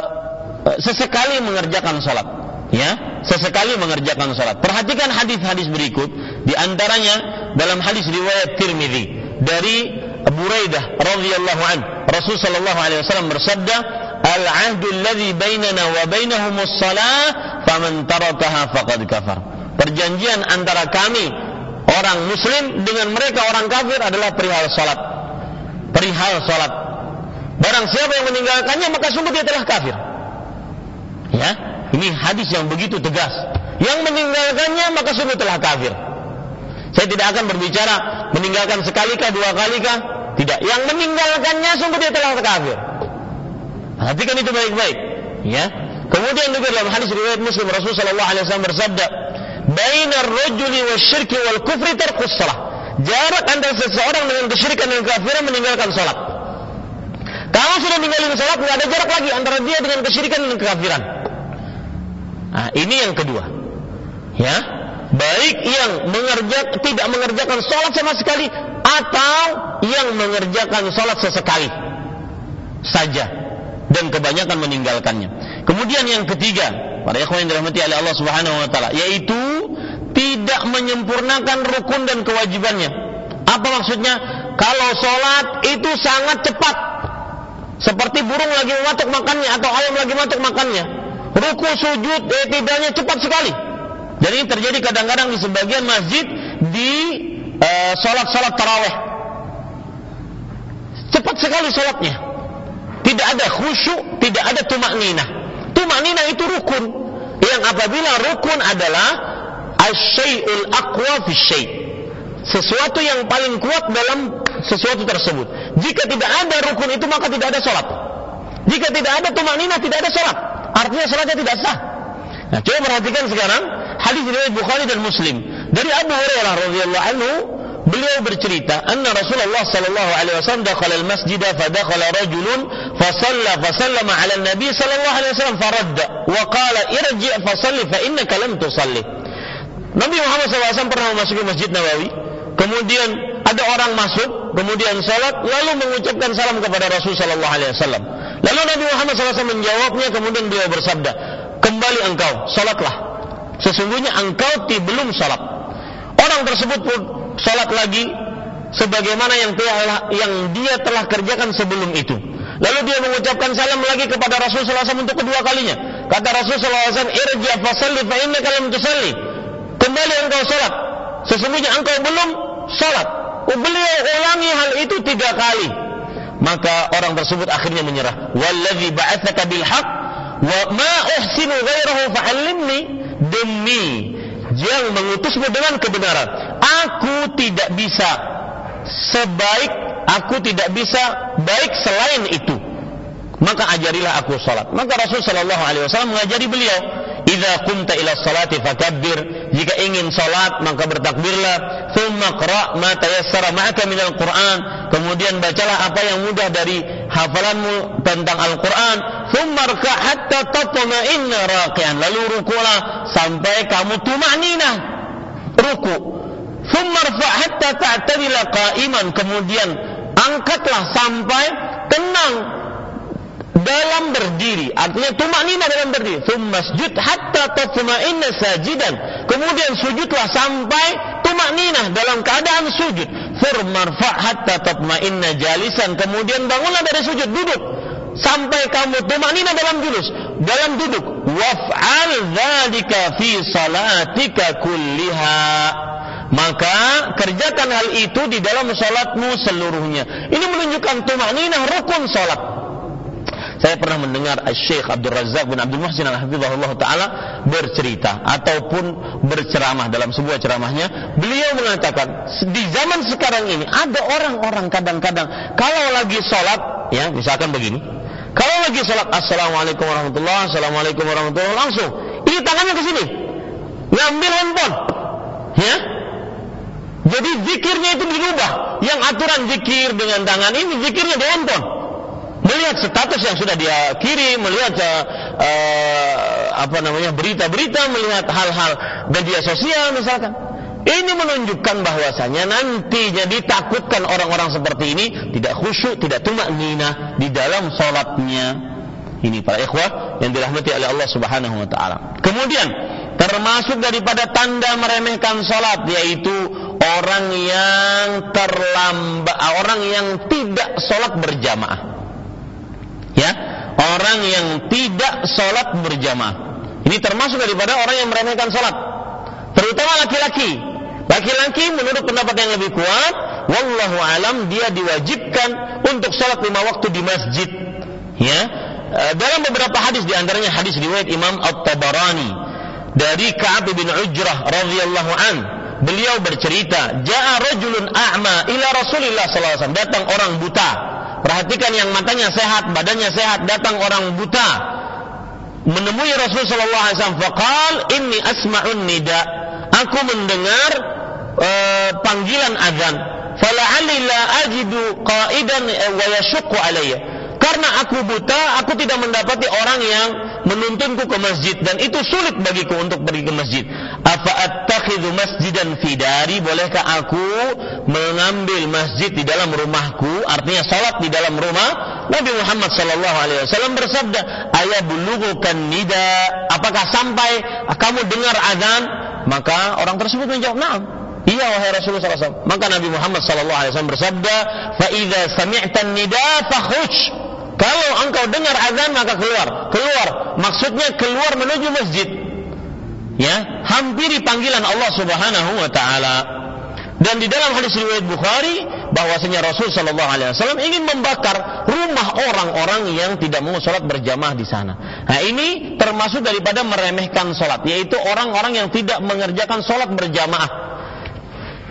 sesekali mengerjakan sholat. Ya, sesekali mengerjakan sholat. Perhatikan hadis-hadis berikut, di antaranya dalam hadis riwayat Tirmidzi dari Buraidah radhiyallahu an Rasul sallallahu alaihi wasallam bersabda al-ahdu alladhi bainana wa bainahum as-salah faman tarakaha faqad kafar. Perjanjian antara kami orang muslim dengan mereka orang kafir adalah perihal salat. Perihal salat. Barang siapa yang meninggalkannya maka sungguh dia telah kafir. Ya ini hadis yang begitu tegas. Yang meninggalkannya maka sungguh telah kafir. Saya tidak akan berbicara meninggalkan sekali kah dua kali kah. Tidak. Yang meninggalkannya sungguh dia telah kafir. Perhatikan itu baik-baik. Ya. Kemudian juga dalam hadis riwayat Muslim Rasulullah sallallahu alaihi wasallam bersabda, "Bainar rajuli wasyirki wal kufri tarkus salah." Jarak antara seseorang dengan kesyirikan dan kekafiran meninggalkan salat. Kalau sudah meninggalkan salat, tidak ada jarak lagi antara dia dengan kesyirikan dan kekafiran. Nah, ini yang kedua. Ya, baik yang mengerjak, tidak mengerjakan sholat sama sekali atau yang mengerjakan sholat sesekali saja dan kebanyakan meninggalkannya. Kemudian yang ketiga, para ikhwan yang dirahmati oleh Allah Subhanahu wa taala, yaitu tidak menyempurnakan rukun dan kewajibannya. Apa maksudnya? Kalau sholat itu sangat cepat. Seperti burung lagi mematuk makannya atau ayam lagi mematuk makannya. Ruku sujud eh, tidaknya cepat sekali dan ini terjadi kadang-kadang di sebagian masjid di uh, sholat-sholat taraweh. Cepat sekali sholatnya. Tidak ada khusyuk, tidak ada tumak nina. Tumak nina itu rukun. Yang apabila rukun adalah asyai'ul aqwa fi syai' sesuatu yang paling kuat dalam sesuatu tersebut. Jika tidak ada rukun itu maka tidak ada sholat. Jika tidak ada tumak nina tidak ada sholat. Artinya sholatnya tidak sah. Nah, coba perhatikan sekarang hadis riwayat Bukhari dan Muslim. Dari Abu Hurairah radhiyallahu anhu beliau bercerita anna Rasulullah sallallahu alaihi wasallam dakhala al-masjid fa dakhala rajulun fa shalla fa sallama ala nabi sallallahu alaihi wasallam faradda wa qala irji' fa salli fa innaka lam tusalli. Nabi Muhammad SAW pernah memasuki Masjid Nawawi kemudian ada orang masuk kemudian salat lalu mengucapkan salam kepada Rasul sallallahu alaihi wasallam. Lalu Nabi Muhammad SAW menjawabnya kemudian beliau bersabda kembali engkau salatlah Sesungguhnya engkau belum sholat. Orang tersebut pun sholat lagi sebagaimana yang telah, yang dia telah kerjakan sebelum itu. Lalu dia mengucapkan salam lagi kepada Rasulullah SAW untuk kedua kalinya. Kata Rasulullah SAW, Irja fasalli fa. Kembali engkau sholat. Sesungguhnya engkau belum sholat. Beliau ulangi hal itu tiga kali. Maka orang tersebut akhirnya menyerah. Walladhi ba'athaka bil haq wa ma uhsinu ghairahu fa'allimni demi yang mengutusmu dengan kebenaran. Aku tidak bisa sebaik, aku tidak bisa baik selain itu. Maka ajarilah aku salat. Maka Rasul Shallallahu Alaihi Wasallam mengajari beliau, "Idza kunta ila salati fakabbir." Jika ingin salat maka bertakbirlah. Thumma qra' ma tayassara ma'aka minal Qur'an. Kemudian bacalah apa yang mudah dari hafalanmu tentang Al-Qur'an. Thumma rka' hatta tatma'inna raqi'an. Lalu rukulah sampai kamu tumanina ruku. Thumma rfa' hatta ta'tadila qa'iman. Kemudian angkatlah sampai tenang dalam berdiri artinya tumanina dalam berdiri. Masjid hatta tatma'inna sajidan. Kemudian sujudlah sampai tumanina dalam keadaan sujud. Furmarfa hatta tatma'inna jalisan. Kemudian bangunlah dari sujud duduk. Sampai kamu tumanina dalam julus. Dalam duduk. Waf'al dzalika fi salatika kulliha. Maka kerjakan hal itu di dalam salatmu seluruhnya. Ini menunjukkan tumanina rukun salat Saya pernah mendengar Syekh Abdul Razak bin Abdul Muhsin Al-Hafizahullah Ta'ala bercerita ataupun berceramah dalam sebuah ceramahnya. Beliau mengatakan, di zaman sekarang ini ada orang-orang kadang-kadang kalau lagi sholat, ya misalkan begini, kalau lagi sholat Assalamualaikum warahmatullahi Assalamualaikum warahmatullahi langsung ini tangannya ke sini ngambil handphone ya. Jadi zikirnya itu dirubah yang aturan zikir dengan tangan ini zikirnya di handphone melihat status yang sudah dia kirim melihat uh, apa namanya berita-berita melihat hal-hal media sosial misalkan ini menunjukkan bahwasanya nantinya ditakutkan orang-orang seperti ini tidak khusyuk, tidak tumak nina di dalam sholatnya. Ini para ikhwah yang dirahmati oleh Allah Subhanahu wa taala. Kemudian termasuk daripada tanda meremehkan sholat yaitu orang yang terlambat, orang yang tidak sholat berjamaah. Orang yang tidak sholat berjamaah. Ini termasuk daripada orang yang meremehkan sholat, terutama laki-laki. Laki-laki menurut pendapat yang lebih kuat, wallahu alam dia diwajibkan untuk sholat lima waktu di masjid. Ya, e, dalam beberapa hadis di antaranya hadis riwayat Imam At-Tabarani dari Ka'ab bin Ujrah radhiyallahu an. Beliau bercerita ja'a rajulun a'ma ila Rasulillah sallallahu alaihi wasallam. Datang orang buta perhatikan yang matanya sehat badannya sehat datang orang buta. Menemui Rasul sallallahu alaihi wasallam faqal inni asma'un nida. Aku mendengar uh, panggilan azan. Fala'alli la ajidu qa'idan wa yashqu alayya. Karena aku buta aku tidak mendapati orang yang menuntunku ke masjid. Dan itu sulit bagiku untuk pergi ke masjid afa attakhidhu masjidan fi dari bolehkah aku mengambil masjid di dalam rumahku artinya salat di dalam rumah Nabi Muhammad sallallahu alaihi wasallam bersabda ayabulughukan nida apakah sampai kamu dengar azan maka orang tersebut menjawab na'am Iya wahai Rasulullah SAW. Maka Nabi Muhammad SAW bersabda, "Fa'idha sami'tan nida fakhruj." Kalau engkau dengar azan maka keluar. Keluar. Maksudnya keluar menuju masjid. Ya, hampiri panggilan Allah Subhanahu wa taala. Dan di dalam hadis riwayat Bukhari bahwasanya Rasul Shallallahu Alaihi Wasallam ingin membakar rumah orang-orang yang tidak mau sholat berjamaah di sana. Nah ini termasuk daripada meremehkan sholat, yaitu orang-orang yang tidak mengerjakan sholat berjamaah.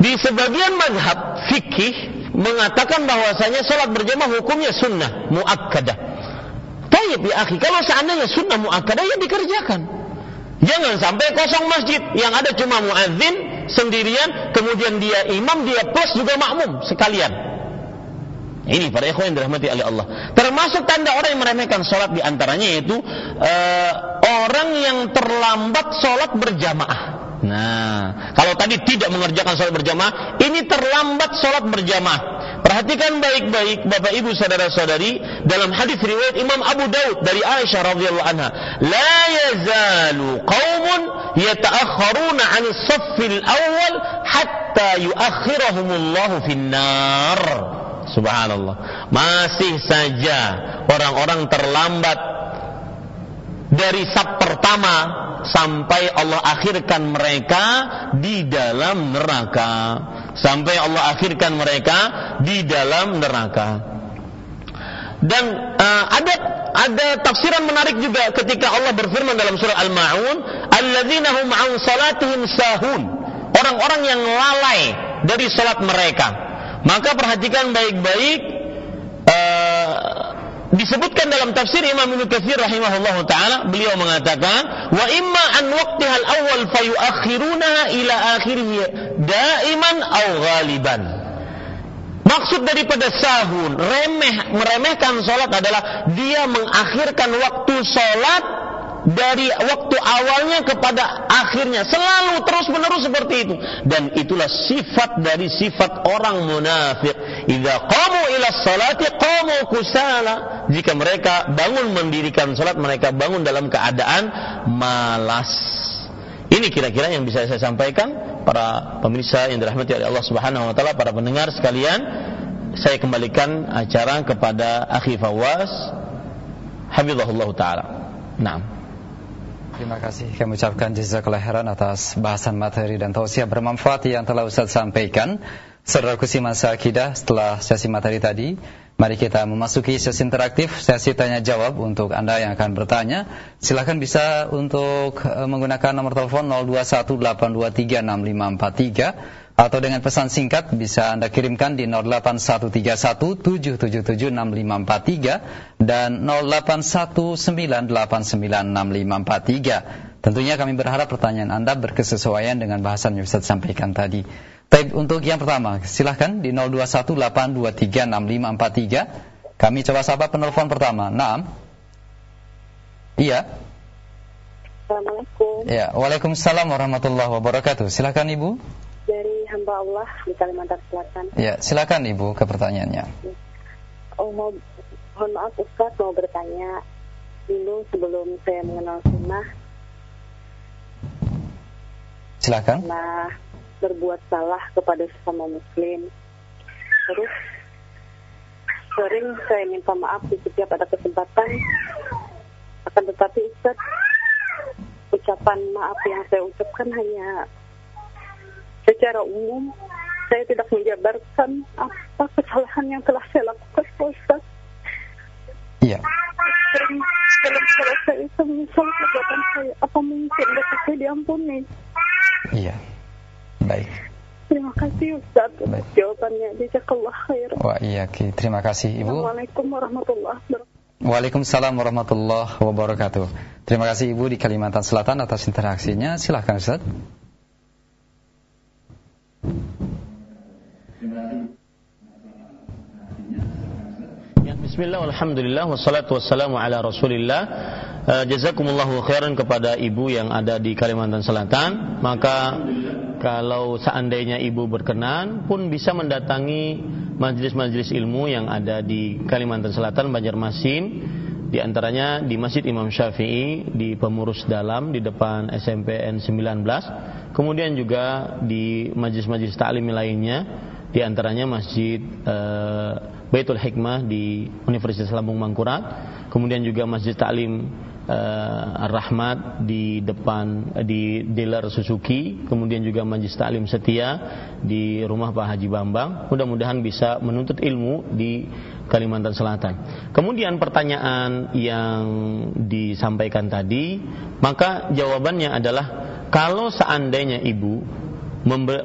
Di sebagian madhab fikih mengatakan bahwasanya sholat berjamaah hukumnya sunnah muakkadah. Tayyib ya akhi, kalau seandainya sunnah muakkadah ya dikerjakan. Jangan sampai kosong masjid yang ada cuma muadzin sendirian, kemudian dia imam, dia plus juga makmum sekalian. Ini para ikhwan yang dirahmati oleh Allah. Termasuk tanda orang yang meremehkan sholat di antaranya yaitu uh, orang yang terlambat sholat berjamaah. Nah, kalau tadi tidak mengerjakan sholat berjamaah, ini terlambat sholat berjamaah. Perhatikan baik-baik Bapak Ibu saudara-saudari dalam hadis riwayat Imam Abu Daud dari Aisyah radhiyallahu anha, la yazalu qaumun yata'akhkharuna 'an as-saffil awwal hatta yuakhirahumullahu finnar. Subhanallah. Masih saja orang-orang terlambat dari sab pertama sampai Allah akhirkan mereka di dalam neraka. Sampai Allah akhirkan mereka di dalam neraka. Dan uh, ada ada tafsiran menarik juga ketika Allah berfirman dalam surah Al-Maun, "Alladzina hum 'an salatihim sahun." Orang-orang yang lalai dari salat mereka. Maka perhatikan baik-baik uh, disebutkan dalam tafsir Imam Ibnu Katsir rahimahullah taala beliau mengatakan wa imma an waqtiha al-awwal fayuakhirunaha ila akhirih daiman aw ghaliban. Maksud daripada sahun, remeh, meremehkan sholat adalah dia mengakhirkan waktu sholat dari waktu awalnya kepada akhirnya. Selalu terus menerus seperti itu. Dan itulah sifat dari sifat orang munafik idza qamu ila salati qamu kusala. Jika mereka bangun mendirikan salat mereka bangun dalam keadaan malas. Ini kira-kira yang bisa saya sampaikan. Para pemirsa yang dirahmati oleh Allah Subhanahu wa taala para pendengar sekalian saya kembalikan acara kepada Akhi Fawaz. Habibullah taala. Naam. Terima kasih kami ucapkan jazakallah khairan atas bahasan materi dan tausiah bermanfaat yang telah Ustaz sampaikan. Saudara kusi masa akidah setelah sesi materi tadi, Mari kita memasuki sesi interaktif, sesi tanya jawab untuk Anda yang akan bertanya. Silahkan bisa untuk eh, menggunakan nomor telepon 0218236543 atau dengan pesan singkat bisa Anda kirimkan di 08131776543 dan 0819896543. Tentunya kami berharap pertanyaan Anda berkesesuaian dengan bahasan yang Ustaz sampaikan tadi. Baik, untuk yang pertama, silahkan di 0218236543. Kami coba sahabat penelpon pertama. Naam. Iya. Assalamualaikum. Ya, Waalaikumsalam warahmatullahi wabarakatuh. Silahkan Ibu dari hamba Allah di Kalimantan Selatan. Ya, silakan Ibu ke pertanyaannya. Oh, mau, mohon maaf Ustaz mau bertanya dulu sebelum saya mengenal sunnah. Silakan. Nah, berbuat salah kepada sesama muslim. Terus sering saya minta maaf di setiap ada kesempatan. Akan tetapi Ustaz, ucapan maaf yang saya ucapkan hanya secara umum saya tidak menjabarkan apa kesalahan yang telah saya lakukan Ustaz. Iya. Dalam selesai itu menyesal perbuatan saya. Apa mungkin dapat saya diampuni? Iya. Baik. Terima kasih Ustaz Baik. jawabannya. Jazakallah khair. Wah, iya, Ki. Terima kasih Ibu. Assalamualaikum warahmatullahi wabarakatuh. Waalaikumsalam warahmatullahi wabarakatuh. Terima kasih Ibu di Kalimantan Selatan atas interaksinya. Silahkan Ustaz. Bismillah, Alhamdulillah, wassalatu wassalamu ala rasulillah. Eh, Jazakumullahu khairan kepada ibu yang ada di Kalimantan Selatan. Maka kalau seandainya ibu berkenan pun bisa mendatangi majelis-majelis ilmu yang ada di Kalimantan Selatan, Banjarmasin. Di antaranya di Masjid Imam Syafi'i di Pemurus Dalam di depan SMPN 19 kemudian juga di majelis-majelis taklim lainnya di antaranya Masjid eh, Baitul Hikmah di Universitas Lambung Mangkurat. Kemudian juga Masjid Taklim eh, Ar-Rahmat di depan eh, di dealer Suzuki. Kemudian juga Majelis Taklim Setia di rumah Pak Haji Bambang. Mudah-mudahan bisa menuntut ilmu di Kalimantan Selatan. Kemudian pertanyaan yang disampaikan tadi, maka jawabannya adalah kalau seandainya ibu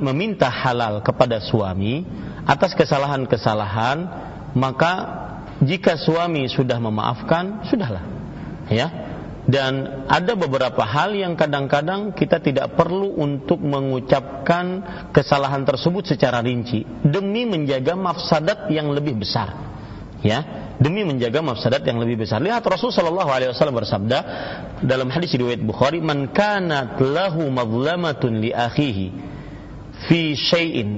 meminta halal kepada suami atas kesalahan-kesalahan, maka jika suami sudah memaafkan, sudahlah. Ya. Dan ada beberapa hal yang kadang-kadang kita tidak perlu untuk mengucapkan kesalahan tersebut secara rinci demi menjaga mafsadat yang lebih besar ya demi menjaga mafsadat yang lebih besar. Lihat Rasul sallallahu alaihi wasallam bersabda dalam hadis riwayat Bukhari, "Man kanat lahu madlamatun li akhihi fi syai'in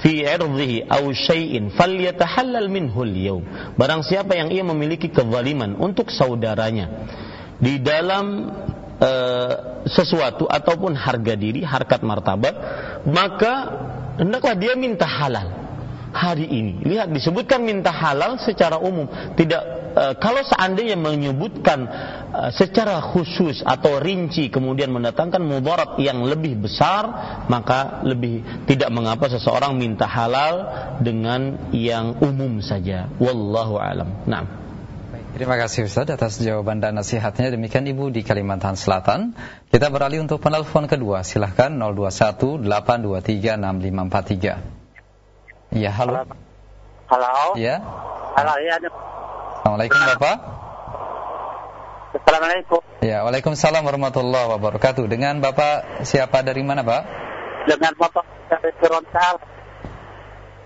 fi 'irdhihi aw syai'in falyatahallal minhu al-yawm." Barang siapa yang ia memiliki kezaliman untuk saudaranya di dalam eh, sesuatu ataupun harga diri, harkat martabat, maka hendaklah dia minta halal hari ini. Lihat disebutkan minta halal secara umum. Tidak eh, kalau seandainya menyebutkan eh, secara khusus atau rinci kemudian mendatangkan mudarat yang lebih besar, maka lebih tidak mengapa seseorang minta halal dengan yang umum saja. Wallahu alam. Nah. Terima kasih Ustaz atas jawaban dan nasihatnya. Demikian Ibu di Kalimantan Selatan. Kita beralih untuk penelpon kedua. Silahkan 021 823 6543. Ya, halo. Halo. Ya. Halo, ya. Assalamualaikum Bapak. Assalamualaikum. Ya, Waalaikumsalam warahmatullahi wabarakatuh. Dengan Bapak siapa dari mana, Pak? Dengan motor dari Gorontalo.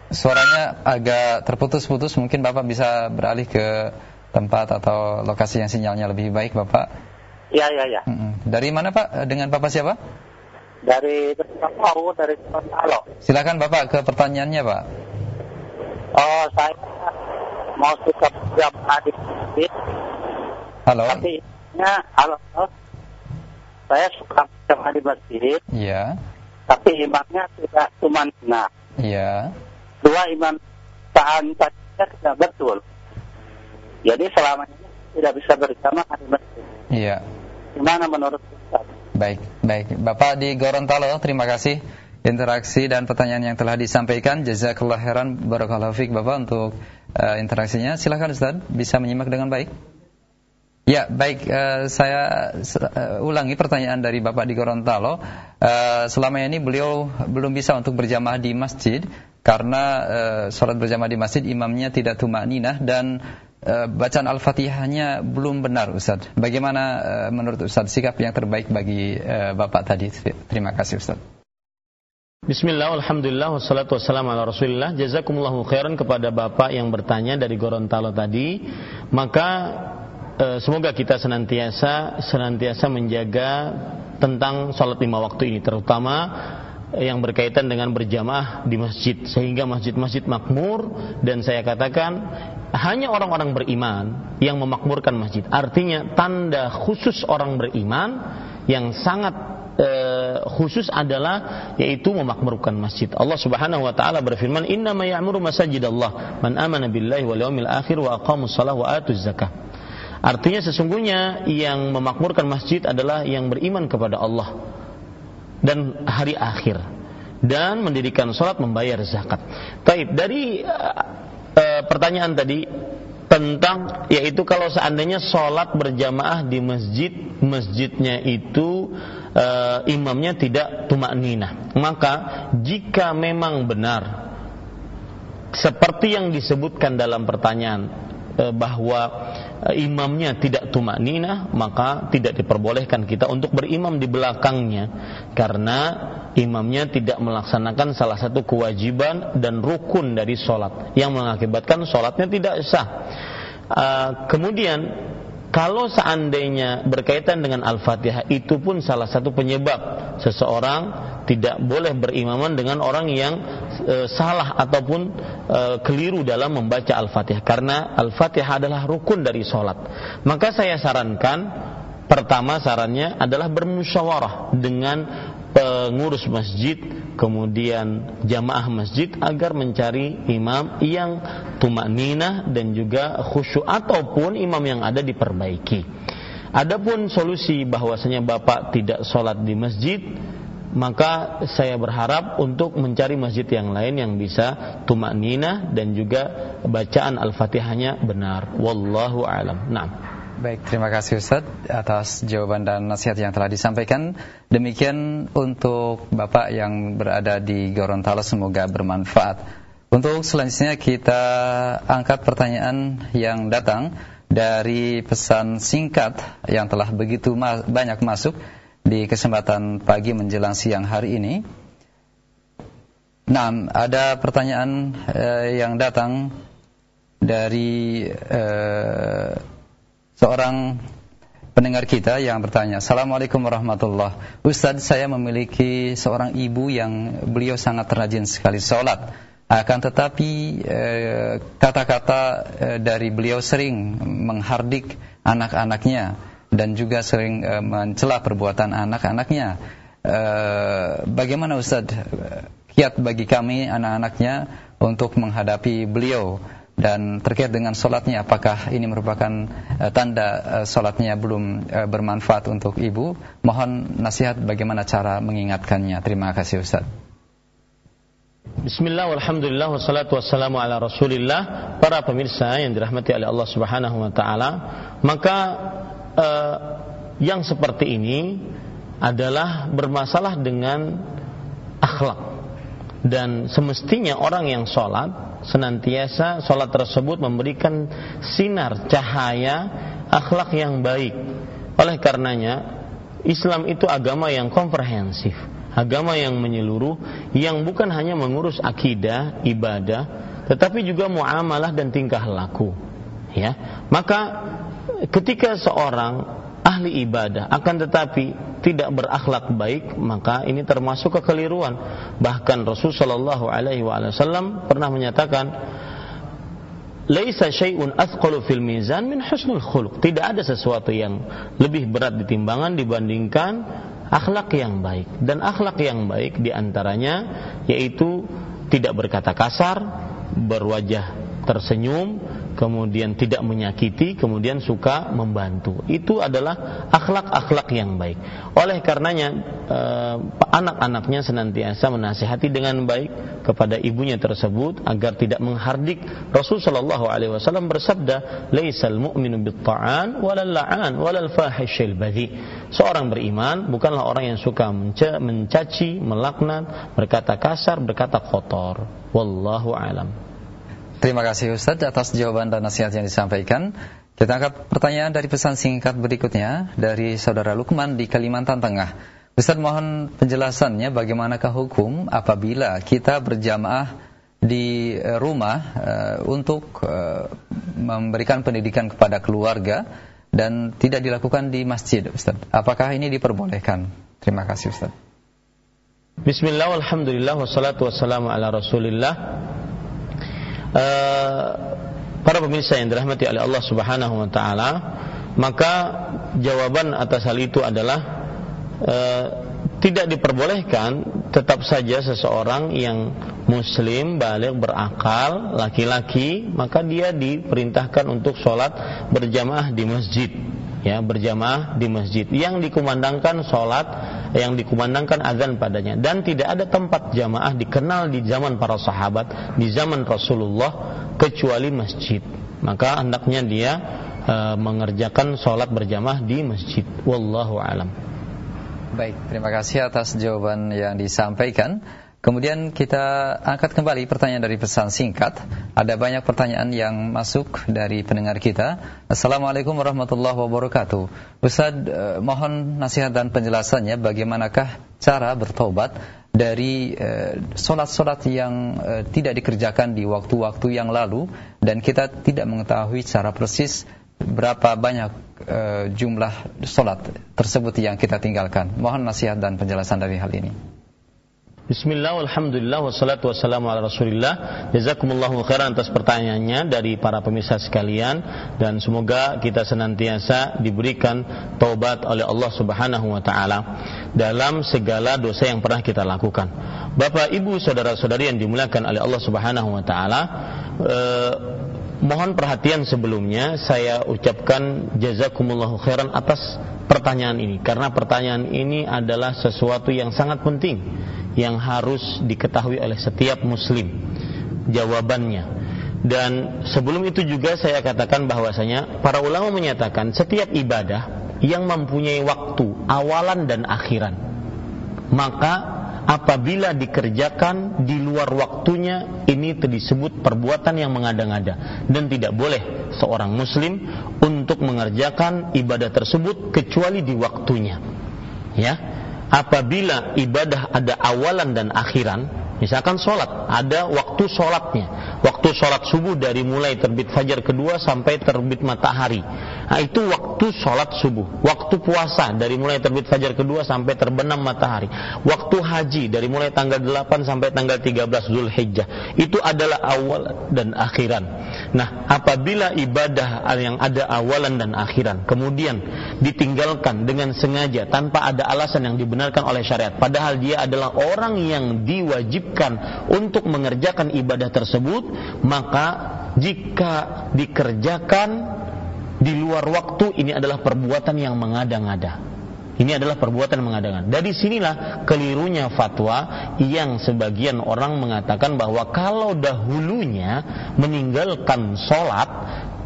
Suaranya agak terputus-putus. Mungkin Bapak bisa beralih ke tempat atau lokasi yang sinyalnya lebih baik, Bapak. Iya, iya, iya. Dari mana, Pak? Dengan Bapak siapa? Dari Gorontalo, dari Gorontalo. Silakan Bapak ke pertanyaannya, Pak. Oh, saya mau suka berjamaah di masjid, Halo. tapi ya, halo. Saya suka berjamaah di masjid, Iya. tapi imamnya tidak cuma nah. Iya. Dua imam tahan tadinya tidak betul. Jadi selama ini tidak bisa berjamaah di masjid. Iya. Gimana menurut Ustaz? Baik, baik. Bapak di Gorontalo, terima kasih interaksi dan pertanyaan yang telah disampaikan. Jazakallah khairan barakallahu fiik Bapak untuk uh, interaksinya. Silakan Ustaz, bisa menyimak dengan baik. Ya, baik. Uh, saya uh, ulangi pertanyaan dari Bapak di Gorontalo. Uh, selama ini beliau belum bisa untuk berjamaah di masjid karena uh, sholat berjamaah di masjid imamnya tidak tumak ninah dan uh, bacaan Al-Fatihahnya belum benar, Ustaz. Bagaimana uh, menurut Ustaz sikap yang terbaik bagi uh, Bapak tadi? Terima kasih, Ustaz. Bismillah, Alhamdulillah, wassalatu wassalamu ala rasulillah Jazakumullahu khairan kepada Bapak yang bertanya dari Gorontalo tadi Maka Eh, semoga kita senantiasa senantiasa menjaga tentang sholat lima waktu ini terutama yang berkaitan dengan berjamaah di masjid sehingga masjid-masjid makmur dan saya katakan hanya orang-orang beriman yang memakmurkan masjid artinya tanda khusus orang beriman yang sangat e, khusus adalah yaitu memakmurkan masjid. Allah Subhanahu wa taala berfirman, "Inna ma ya'muru masajidallah man amana billahi wal yawmil akhir wa aqamus shalah wa atuz zakah." Artinya sesungguhnya yang memakmurkan masjid adalah yang beriman kepada Allah dan hari akhir dan mendirikan sholat membayar zakat. Taib dari uh, pertanyaan tadi tentang yaitu kalau seandainya sholat berjamaah di masjid masjidnya itu uh, imamnya tidak tumak nina maka jika memang benar seperti yang disebutkan dalam pertanyaan bahwa Eh, imamnya tidak tumak nina maka tidak diperbolehkan kita untuk berimam di belakangnya karena imamnya tidak melaksanakan salah satu kewajiban dan rukun dari sholat yang mengakibatkan sholatnya tidak sah. Uh, kemudian kalau seandainya berkaitan dengan Al-Fatihah itu pun salah satu penyebab seseorang tidak boleh berimaman dengan orang yang e, salah ataupun e, keliru dalam membaca Al-Fatihah karena Al-Fatihah adalah rukun dari sholat. Maka saya sarankan pertama sarannya adalah bermusyawarah dengan pengurus masjid kemudian jamaah masjid agar mencari imam yang tumak nina dan juga khusyuk ataupun imam yang ada diperbaiki. Adapun solusi bahwasanya bapak tidak sholat di masjid, maka saya berharap untuk mencari masjid yang lain yang bisa tumak nina dan juga bacaan al-fatihahnya benar. Wallahu alam. Nah. Baik, terima kasih Ustaz atas jawaban dan nasihat yang telah disampaikan. Demikian untuk Bapak yang berada di Gorontalo semoga bermanfaat. Untuk selanjutnya kita angkat pertanyaan yang datang dari pesan singkat yang telah begitu banyak masuk di kesempatan pagi menjelang siang hari ini. Nah, ada pertanyaan eh, yang datang dari eh, seorang pendengar kita yang bertanya, Assalamualaikum warahmatullah. Ustadz, saya memiliki seorang ibu yang beliau sangat rajin sekali sholat. Akan tetapi eh, kata-kata eh, dari beliau sering menghardik anak-anaknya dan juga sering eh, mencela perbuatan anak-anaknya. Bagaimana Ustadz kiat bagi kami anak-anaknya untuk menghadapi beliau? Dan terkait dengan solatnya apakah ini merupakan uh, tanda uh, solatnya belum uh, bermanfaat untuk ibu? Mohon nasihat bagaimana cara mengingatkannya. Terima kasih Ustaz. Bismillah, walhamdulillah, wassalatu wassalamu ala rasulillah. Para pemirsa yang dirahmati oleh Allah subhanahu wa ta'ala. Maka uh, yang seperti ini adalah bermasalah dengan akhlak Dan semestinya orang yang sholat senantiasa sholat tersebut memberikan sinar cahaya akhlak yang baik. Oleh karenanya, Islam itu agama yang komprehensif, agama yang menyeluruh, yang bukan hanya mengurus akidah, ibadah, tetapi juga muamalah dan tingkah laku. Ya, maka ketika seorang ahli ibadah. Akan tetapi tidak berakhlak baik maka ini termasuk kekeliruan. Bahkan Rasul sallallahu alaihi wasallam pernah menyatakan laisa syai'un athqalu fil mizan min husnul khuluq. Tidak ada sesuatu yang lebih berat di timbangan dibandingkan akhlak yang baik. Dan akhlak yang baik di antaranya yaitu tidak berkata kasar berwajah tersenyum kemudian tidak menyakiti, kemudian suka membantu. Itu adalah akhlak-akhlak yang baik. Oleh karenanya eh, anak-anaknya senantiasa menasihati dengan baik kepada ibunya tersebut agar tidak menghardik. Rasul sallallahu alaihi wasallam bersabda, "Laisal mu'minu bit-ta'an walal la'an walal fahishil badhi." Seorang beriman bukanlah orang yang suka mencaci, melaknat, berkata kasar, berkata kotor. Wallahu alam. Terima kasih Ustaz atas jawaban dan nasihat yang disampaikan. Kita angkat pertanyaan dari pesan singkat berikutnya dari Saudara Lukman di Kalimantan Tengah. Ustaz mohon penjelasannya bagaimanakah hukum apabila kita berjamaah di eh, rumah uh, untuk uh, memberikan pendidikan kepada keluarga dan tidak dilakukan di masjid Ustaz. Apakah ini diperbolehkan? Terima kasih Ustaz. Bismillah, alhamdulillah, wassalatu wassalamu ala rasulillah Eh, para pemirsa yang dirahmati oleh Allah Subhanahu wa taala, maka jawaban atas hal itu adalah uh, tidak diperbolehkan tetap saja seseorang yang muslim balik berakal laki-laki maka dia diperintahkan untuk sholat berjamaah di masjid ya berjamaah di masjid yang dikumandangkan sholat yang dikumandangkan azan padanya. Dan tidak ada tempat jamaah dikenal di zaman para sahabat di zaman Rasulullah kecuali masjid. Maka hendaknya dia e, mengerjakan sholat berjamaah di masjid. Wallahu alam. Baik terima kasih atas jawaban yang disampaikan Kemudian kita angkat kembali pertanyaan dari pesan singkat. Ada banyak pertanyaan yang masuk dari pendengar kita. Assalamualaikum warahmatullahi wabarakatuh. Ustaz, eh, mohon nasihat dan penjelasannya bagaimanakah cara bertobat dari solat-solat eh, yang eh, tidak dikerjakan di waktu-waktu yang lalu dan kita tidak mengetahui secara persis berapa banyak jumlah solat tersebut yang kita tinggalkan. Mohon nasihat dan penjelasan dari hal ini. Bismillah, alhamdulillah, wassalatu wassalamu ala rasulillah. Jazakumullahu khairan atas pertanyaannya dari para pemirsa sekalian. Dan semoga kita senantiasa diberikan taubat oleh Allah subhanahu wa ta'ala Dalam segala dosa yang pernah kita lakukan. Bapak, ibu, saudara-saudari yang dimuliakan oleh Allah subhanahu wa ta'ala eh, Mohon perhatian sebelumnya Saya ucapkan jazakumullahu khairan atas pertanyaan ini. Karena pertanyaan ini adalah sesuatu yang sangat penting yang harus diketahui oleh setiap muslim. Jawabannya. Dan sebelum itu juga saya katakan bahwasanya para ulama menyatakan setiap ibadah yang mempunyai waktu awalan dan akhiran maka apabila dikerjakan di luar waktunya ini disebut perbuatan yang mengada-ngada. Dan tidak boleh seorang muslim untuk mengerjakan ibadah tersebut kecuali di waktunya. Ya apabila ibadah ada awalan dan akhiran, misalkan sholat, ada waktu sholatnya, waktu sholat subuh dari mulai terbit fajar kedua sampai terbit matahari. Nah, itu waktu sholat subuh. Waktu puasa dari mulai terbit fajar kedua sampai terbenam matahari. Waktu haji dari mulai tanggal 8 sampai tanggal 13 Zulhijjah. Itu adalah awal dan akhiran. Nah, apabila ibadah yang ada awalan dan akhiran kemudian ditinggalkan dengan sengaja tanpa ada alasan yang dibenarkan oleh syariat, padahal dia adalah orang yang diwajibkan untuk mengerjakan ibadah tersebut, maka jika dikerjakan di luar waktu ini adalah perbuatan yang mengada-ngada. Ini adalah perbuatan mengada-ngada. Dari sinilah kelirunya fatwa yang sebagian orang mengatakan bahwa kalau dahulunya meninggalkan sholat,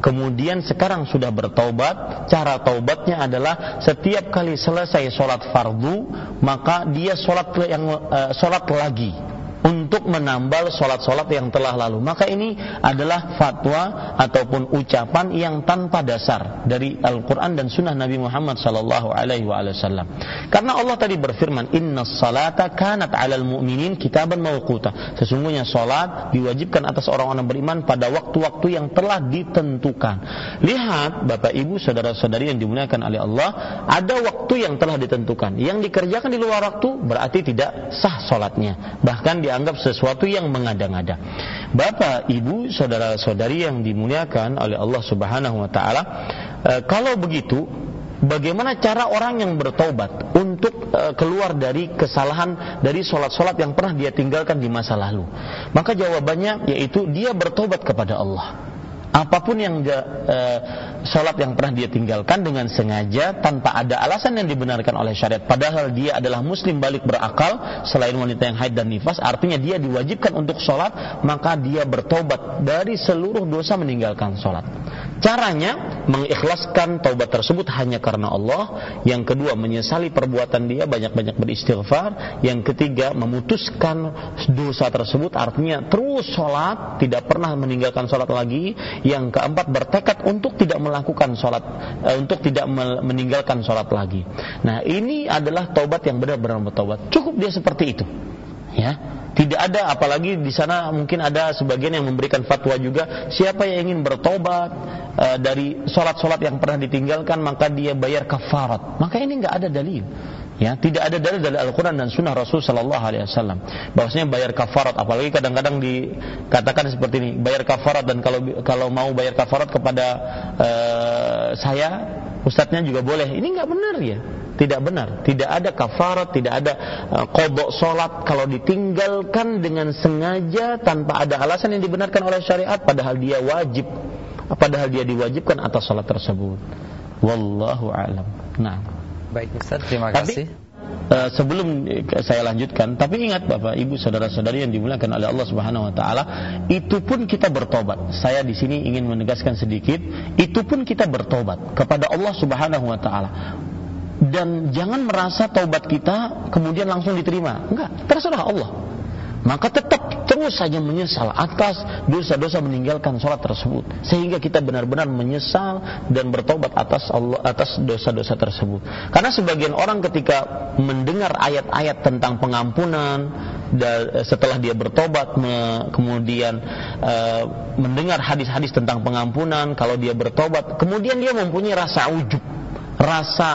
kemudian sekarang sudah bertobat, cara taubatnya adalah setiap kali selesai sholat fardu, maka dia sholat yang uh, sholat lagi untuk menambal sholat-sholat yang telah lalu. Maka ini adalah fatwa ataupun ucapan yang tanpa dasar dari Al-Quran dan Sunnah Nabi Muhammad Sallallahu Alaihi Wasallam. Karena Allah tadi berfirman, Inna salata kanat alal mu'minin kitaban mawquta. Sesungguhnya sholat diwajibkan atas orang-orang beriman pada waktu-waktu yang telah ditentukan. Lihat Bapak Ibu saudara-saudari yang dimuliakan oleh Allah, ada waktu yang telah ditentukan. Yang dikerjakan di luar waktu berarti tidak sah sholatnya. Bahkan dianggap sesuatu yang mengada-ngada. Bapak, Ibu, saudara-saudari yang dimuliakan oleh Allah Subhanahu wa taala, e, kalau begitu bagaimana cara orang yang bertobat untuk e, keluar dari kesalahan dari sholat-sholat yang pernah dia tinggalkan di masa lalu? Maka jawabannya yaitu dia bertobat kepada Allah apa pun yang dia, uh, sholat yang pernah dia tinggalkan dengan sengaja tanpa ada alasan yang dibenarkan oleh syariat. Padahal dia adalah muslim balik berakal selain wanita yang haid dan nifas artinya dia diwajibkan untuk sholat maka dia bertobat dari seluruh dosa meninggalkan sholat caranya mengikhlaskan taubat tersebut hanya karena Allah yang kedua menyesali perbuatan dia banyak-banyak beristighfar yang ketiga memutuskan dosa tersebut artinya terus sholat tidak pernah meninggalkan sholat lagi yang keempat bertekad untuk tidak melakukan sholat, uh, untuk tidak meninggalkan sholat lagi. Nah ini adalah taubat yang benar-benar bertobat. Cukup dia seperti itu. Ya, tidak ada apalagi di sana mungkin ada sebagian yang memberikan fatwa juga siapa yang ingin bertobat uh, dari sholat-sholat yang pernah ditinggalkan maka dia bayar kafarat. Maka ini nggak ada dalil. Ya, tidak ada dalil dari Al-Qur'an dan Sunnah Rasul sallallahu alaihi wasallam. Bahwasanya bayar kafarat, apalagi kadang-kadang dikatakan seperti ini, bayar kafarat dan kalau kalau mau bayar kafarat kepada uh, saya, ustadznya juga boleh. Ini nggak benar ya. Tidak benar. Tidak ada kafarat, tidak ada uh, kodok solat kalau ditinggalkan dengan sengaja tanpa ada alasan yang dibenarkan oleh syariat, padahal dia wajib, padahal dia diwajibkan atas solat tersebut. Wallahu a'lam. Nah. Baik Ustaz, terima Tapi, kasih. Uh, sebelum saya lanjutkan, tapi ingat Bapak, Ibu, saudara-saudari yang dimuliakan oleh Allah Subhanahu wa taala, itu pun kita bertobat. Saya di sini ingin menegaskan sedikit, itu pun kita bertobat kepada Allah Subhanahu wa taala. Dan jangan merasa taubat kita kemudian langsung diterima. Enggak, terserah Allah. Maka tetap terus saja menyesal atas dosa-dosa meninggalkan sholat tersebut. Sehingga kita benar-benar menyesal dan bertobat atas Allah atas dosa-dosa tersebut. Karena sebagian orang ketika mendengar ayat-ayat tentang pengampunan setelah dia bertobat kemudian uh, mendengar hadis-hadis tentang pengampunan kalau dia bertobat kemudian dia mempunyai rasa ujub rasa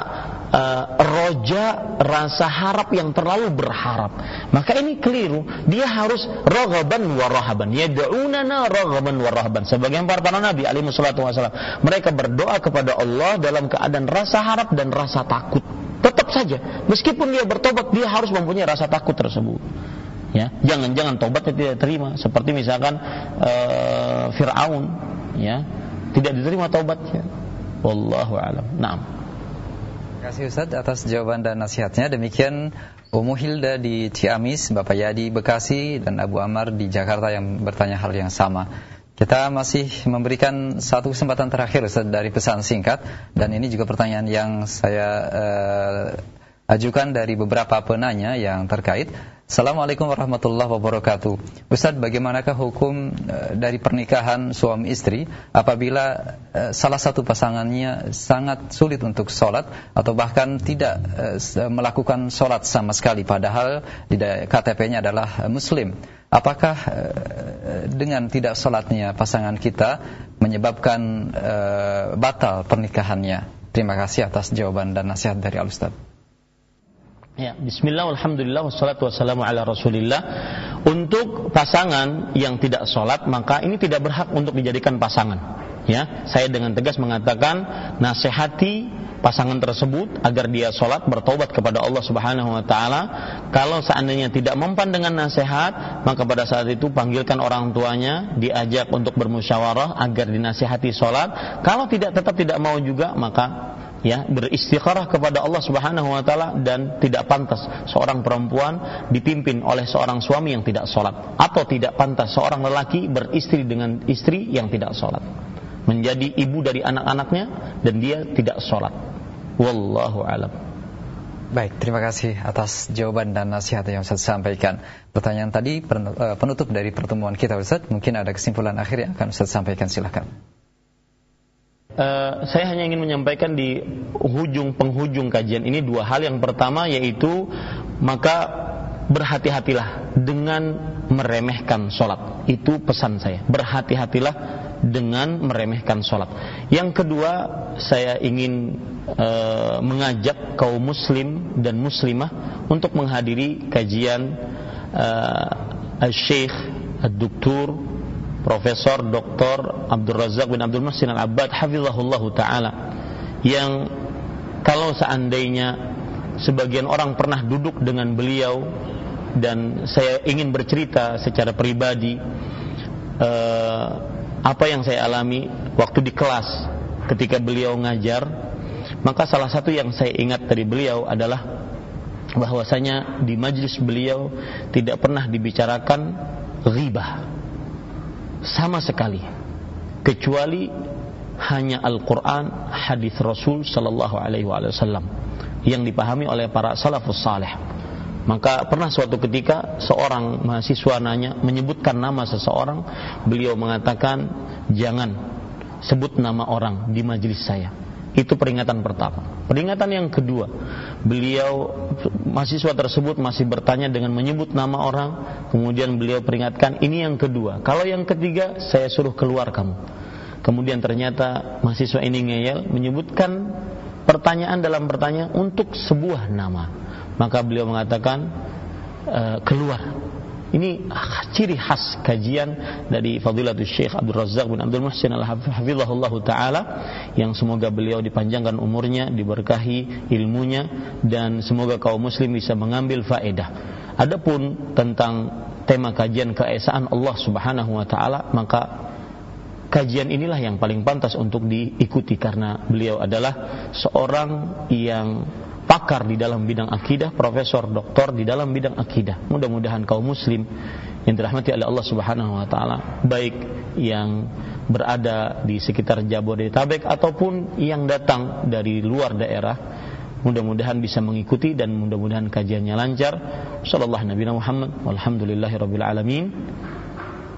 uh, roja rasa harap yang terlalu berharap. Maka ini keliru. Dia harus raghaban wa rahaban. Yad'unana raghaban wa rahaban. Sebagian para para nabi alaihi wassalatu wasallam mereka berdoa kepada Allah dalam keadaan rasa harap dan rasa takut. Tetap saja. Meskipun dia bertobat dia harus mempunyai rasa takut tersebut. Ya jangan-jangan tobatnya tidak terima seperti misalkan uh, Firaun ya tidak diterima tobatnya. Wallahu alam. Terima kasih Ustaz atas jawaban dan nasihatnya. Demikian Umu Hilda di Ciamis, Bapak Yadi Bekasi, dan Abu Amar di Jakarta yang bertanya hal yang sama. Kita masih memberikan satu kesempatan terakhir Ustaz dari pesan singkat dan ini juga pertanyaan yang saya uh, ajukan dari beberapa penanya yang terkait. Assalamualaikum warahmatullahi wabarakatuh. Ustadz, bagaimanakah hukum uh, dari pernikahan suami istri apabila uh, salah satu pasangannya sangat sulit untuk sholat atau bahkan tidak uh, melakukan sholat sama sekali padahal KTP-nya adalah muslim. Apakah dengan tidak sholatnya pasangan kita menyebabkan batal pernikahannya? Terima kasih atas jawaban dan nasihat dari Al-Ustadz. Ya, bismillah, alhamdulillah, wassalatu wassalamu ala rasulillah. Untuk pasangan yang tidak sholat Maka ini tidak berhak untuk dijadikan pasangan. Ya, saya dengan tegas mengatakan Nasihati pasangan tersebut Agar dia sholat, bertobat kepada Allah subhanahu wa ta'ala. Kalau seandainya tidak mempan dengan nasihat Maka pada saat itu panggilkan orang tuanya Diajak untuk bermusyawarah Agar dinasihati sholat. Kalau tidak tetap tidak mau juga Maka ya beristikharah kepada Allah Subhanahu wa taala dan tidak pantas seorang perempuan dipimpin oleh seorang suami yang tidak sholat atau tidak pantas seorang lelaki beristri dengan istri yang tidak sholat menjadi ibu dari anak-anaknya dan dia tidak sholat wallahu alam Baik, terima kasih atas jawaban dan nasihat yang saya sampaikan. Pertanyaan tadi eh, penutup dari pertemuan kita Ustaz, mungkin ada kesimpulan akhir yang akan Ustaz sampaikan, silahkan. Uh, saya hanya ingin menyampaikan di hujung penghujung kajian ini dua hal. Yang pertama yaitu maka berhati-hatilah dengan meremehkan sholat. Itu pesan saya. Berhati-hatilah dengan meremehkan sholat. Yang kedua saya ingin uh, mengajak kaum muslim dan muslimah untuk menghadiri kajian uh, Al-Syeikh Al-Duktur Profesor Dr. Abdul Razak bin Abdul Muhsin Al-Abbad hafizahullah taala yang kalau seandainya sebagian orang pernah duduk dengan beliau dan saya ingin bercerita secara pribadi uh, apa yang saya alami waktu di kelas ketika beliau ngajar, maka salah satu yang saya ingat dari beliau adalah bahwasanya di majlis beliau tidak pernah dibicarakan ghibah sama sekali kecuali hanya Al-Qur'an, hadis Rasul sallallahu alaihi wasallam yang dipahami oleh para salafus saleh. Maka pernah suatu ketika seorang mahasiswa nanya menyebutkan nama seseorang, beliau mengatakan jangan sebut nama orang di majelis saya. Itu peringatan pertama. Peringatan yang kedua, beliau mahasiswa tersebut masih bertanya dengan menyebut nama orang, kemudian beliau peringatkan ini yang kedua. Kalau yang ketiga, saya suruh keluar kamu. Kemudian ternyata mahasiswa ini ngeyel menyebutkan pertanyaan dalam pertanyaan untuk sebuah nama maka beliau mengatakan e, keluar ini ciri khas kajian dari Fadilatul Syekh Abdul Razak bin Abdul Muhsin Al-Hafizahullah Ta'ala yang semoga beliau dipanjangkan umurnya, diberkahi ilmunya dan semoga kaum muslim bisa mengambil faedah. Adapun tentang tema kajian keesaan Allah Subhanahu wa taala maka kajian inilah yang paling pantas untuk diikuti karena beliau adalah seorang yang pakar di dalam bidang akidah, profesor, doktor di dalam bidang akidah. Mudah-mudahan kaum muslim yang dirahmati oleh Allah Subhanahu wa taala, baik yang berada di sekitar Jabodetabek ataupun yang datang dari luar daerah, mudah-mudahan bisa mengikuti dan mudah-mudahan kajiannya lancar. Sallallahu Nabi Muhammad walhamdulillahi alamin.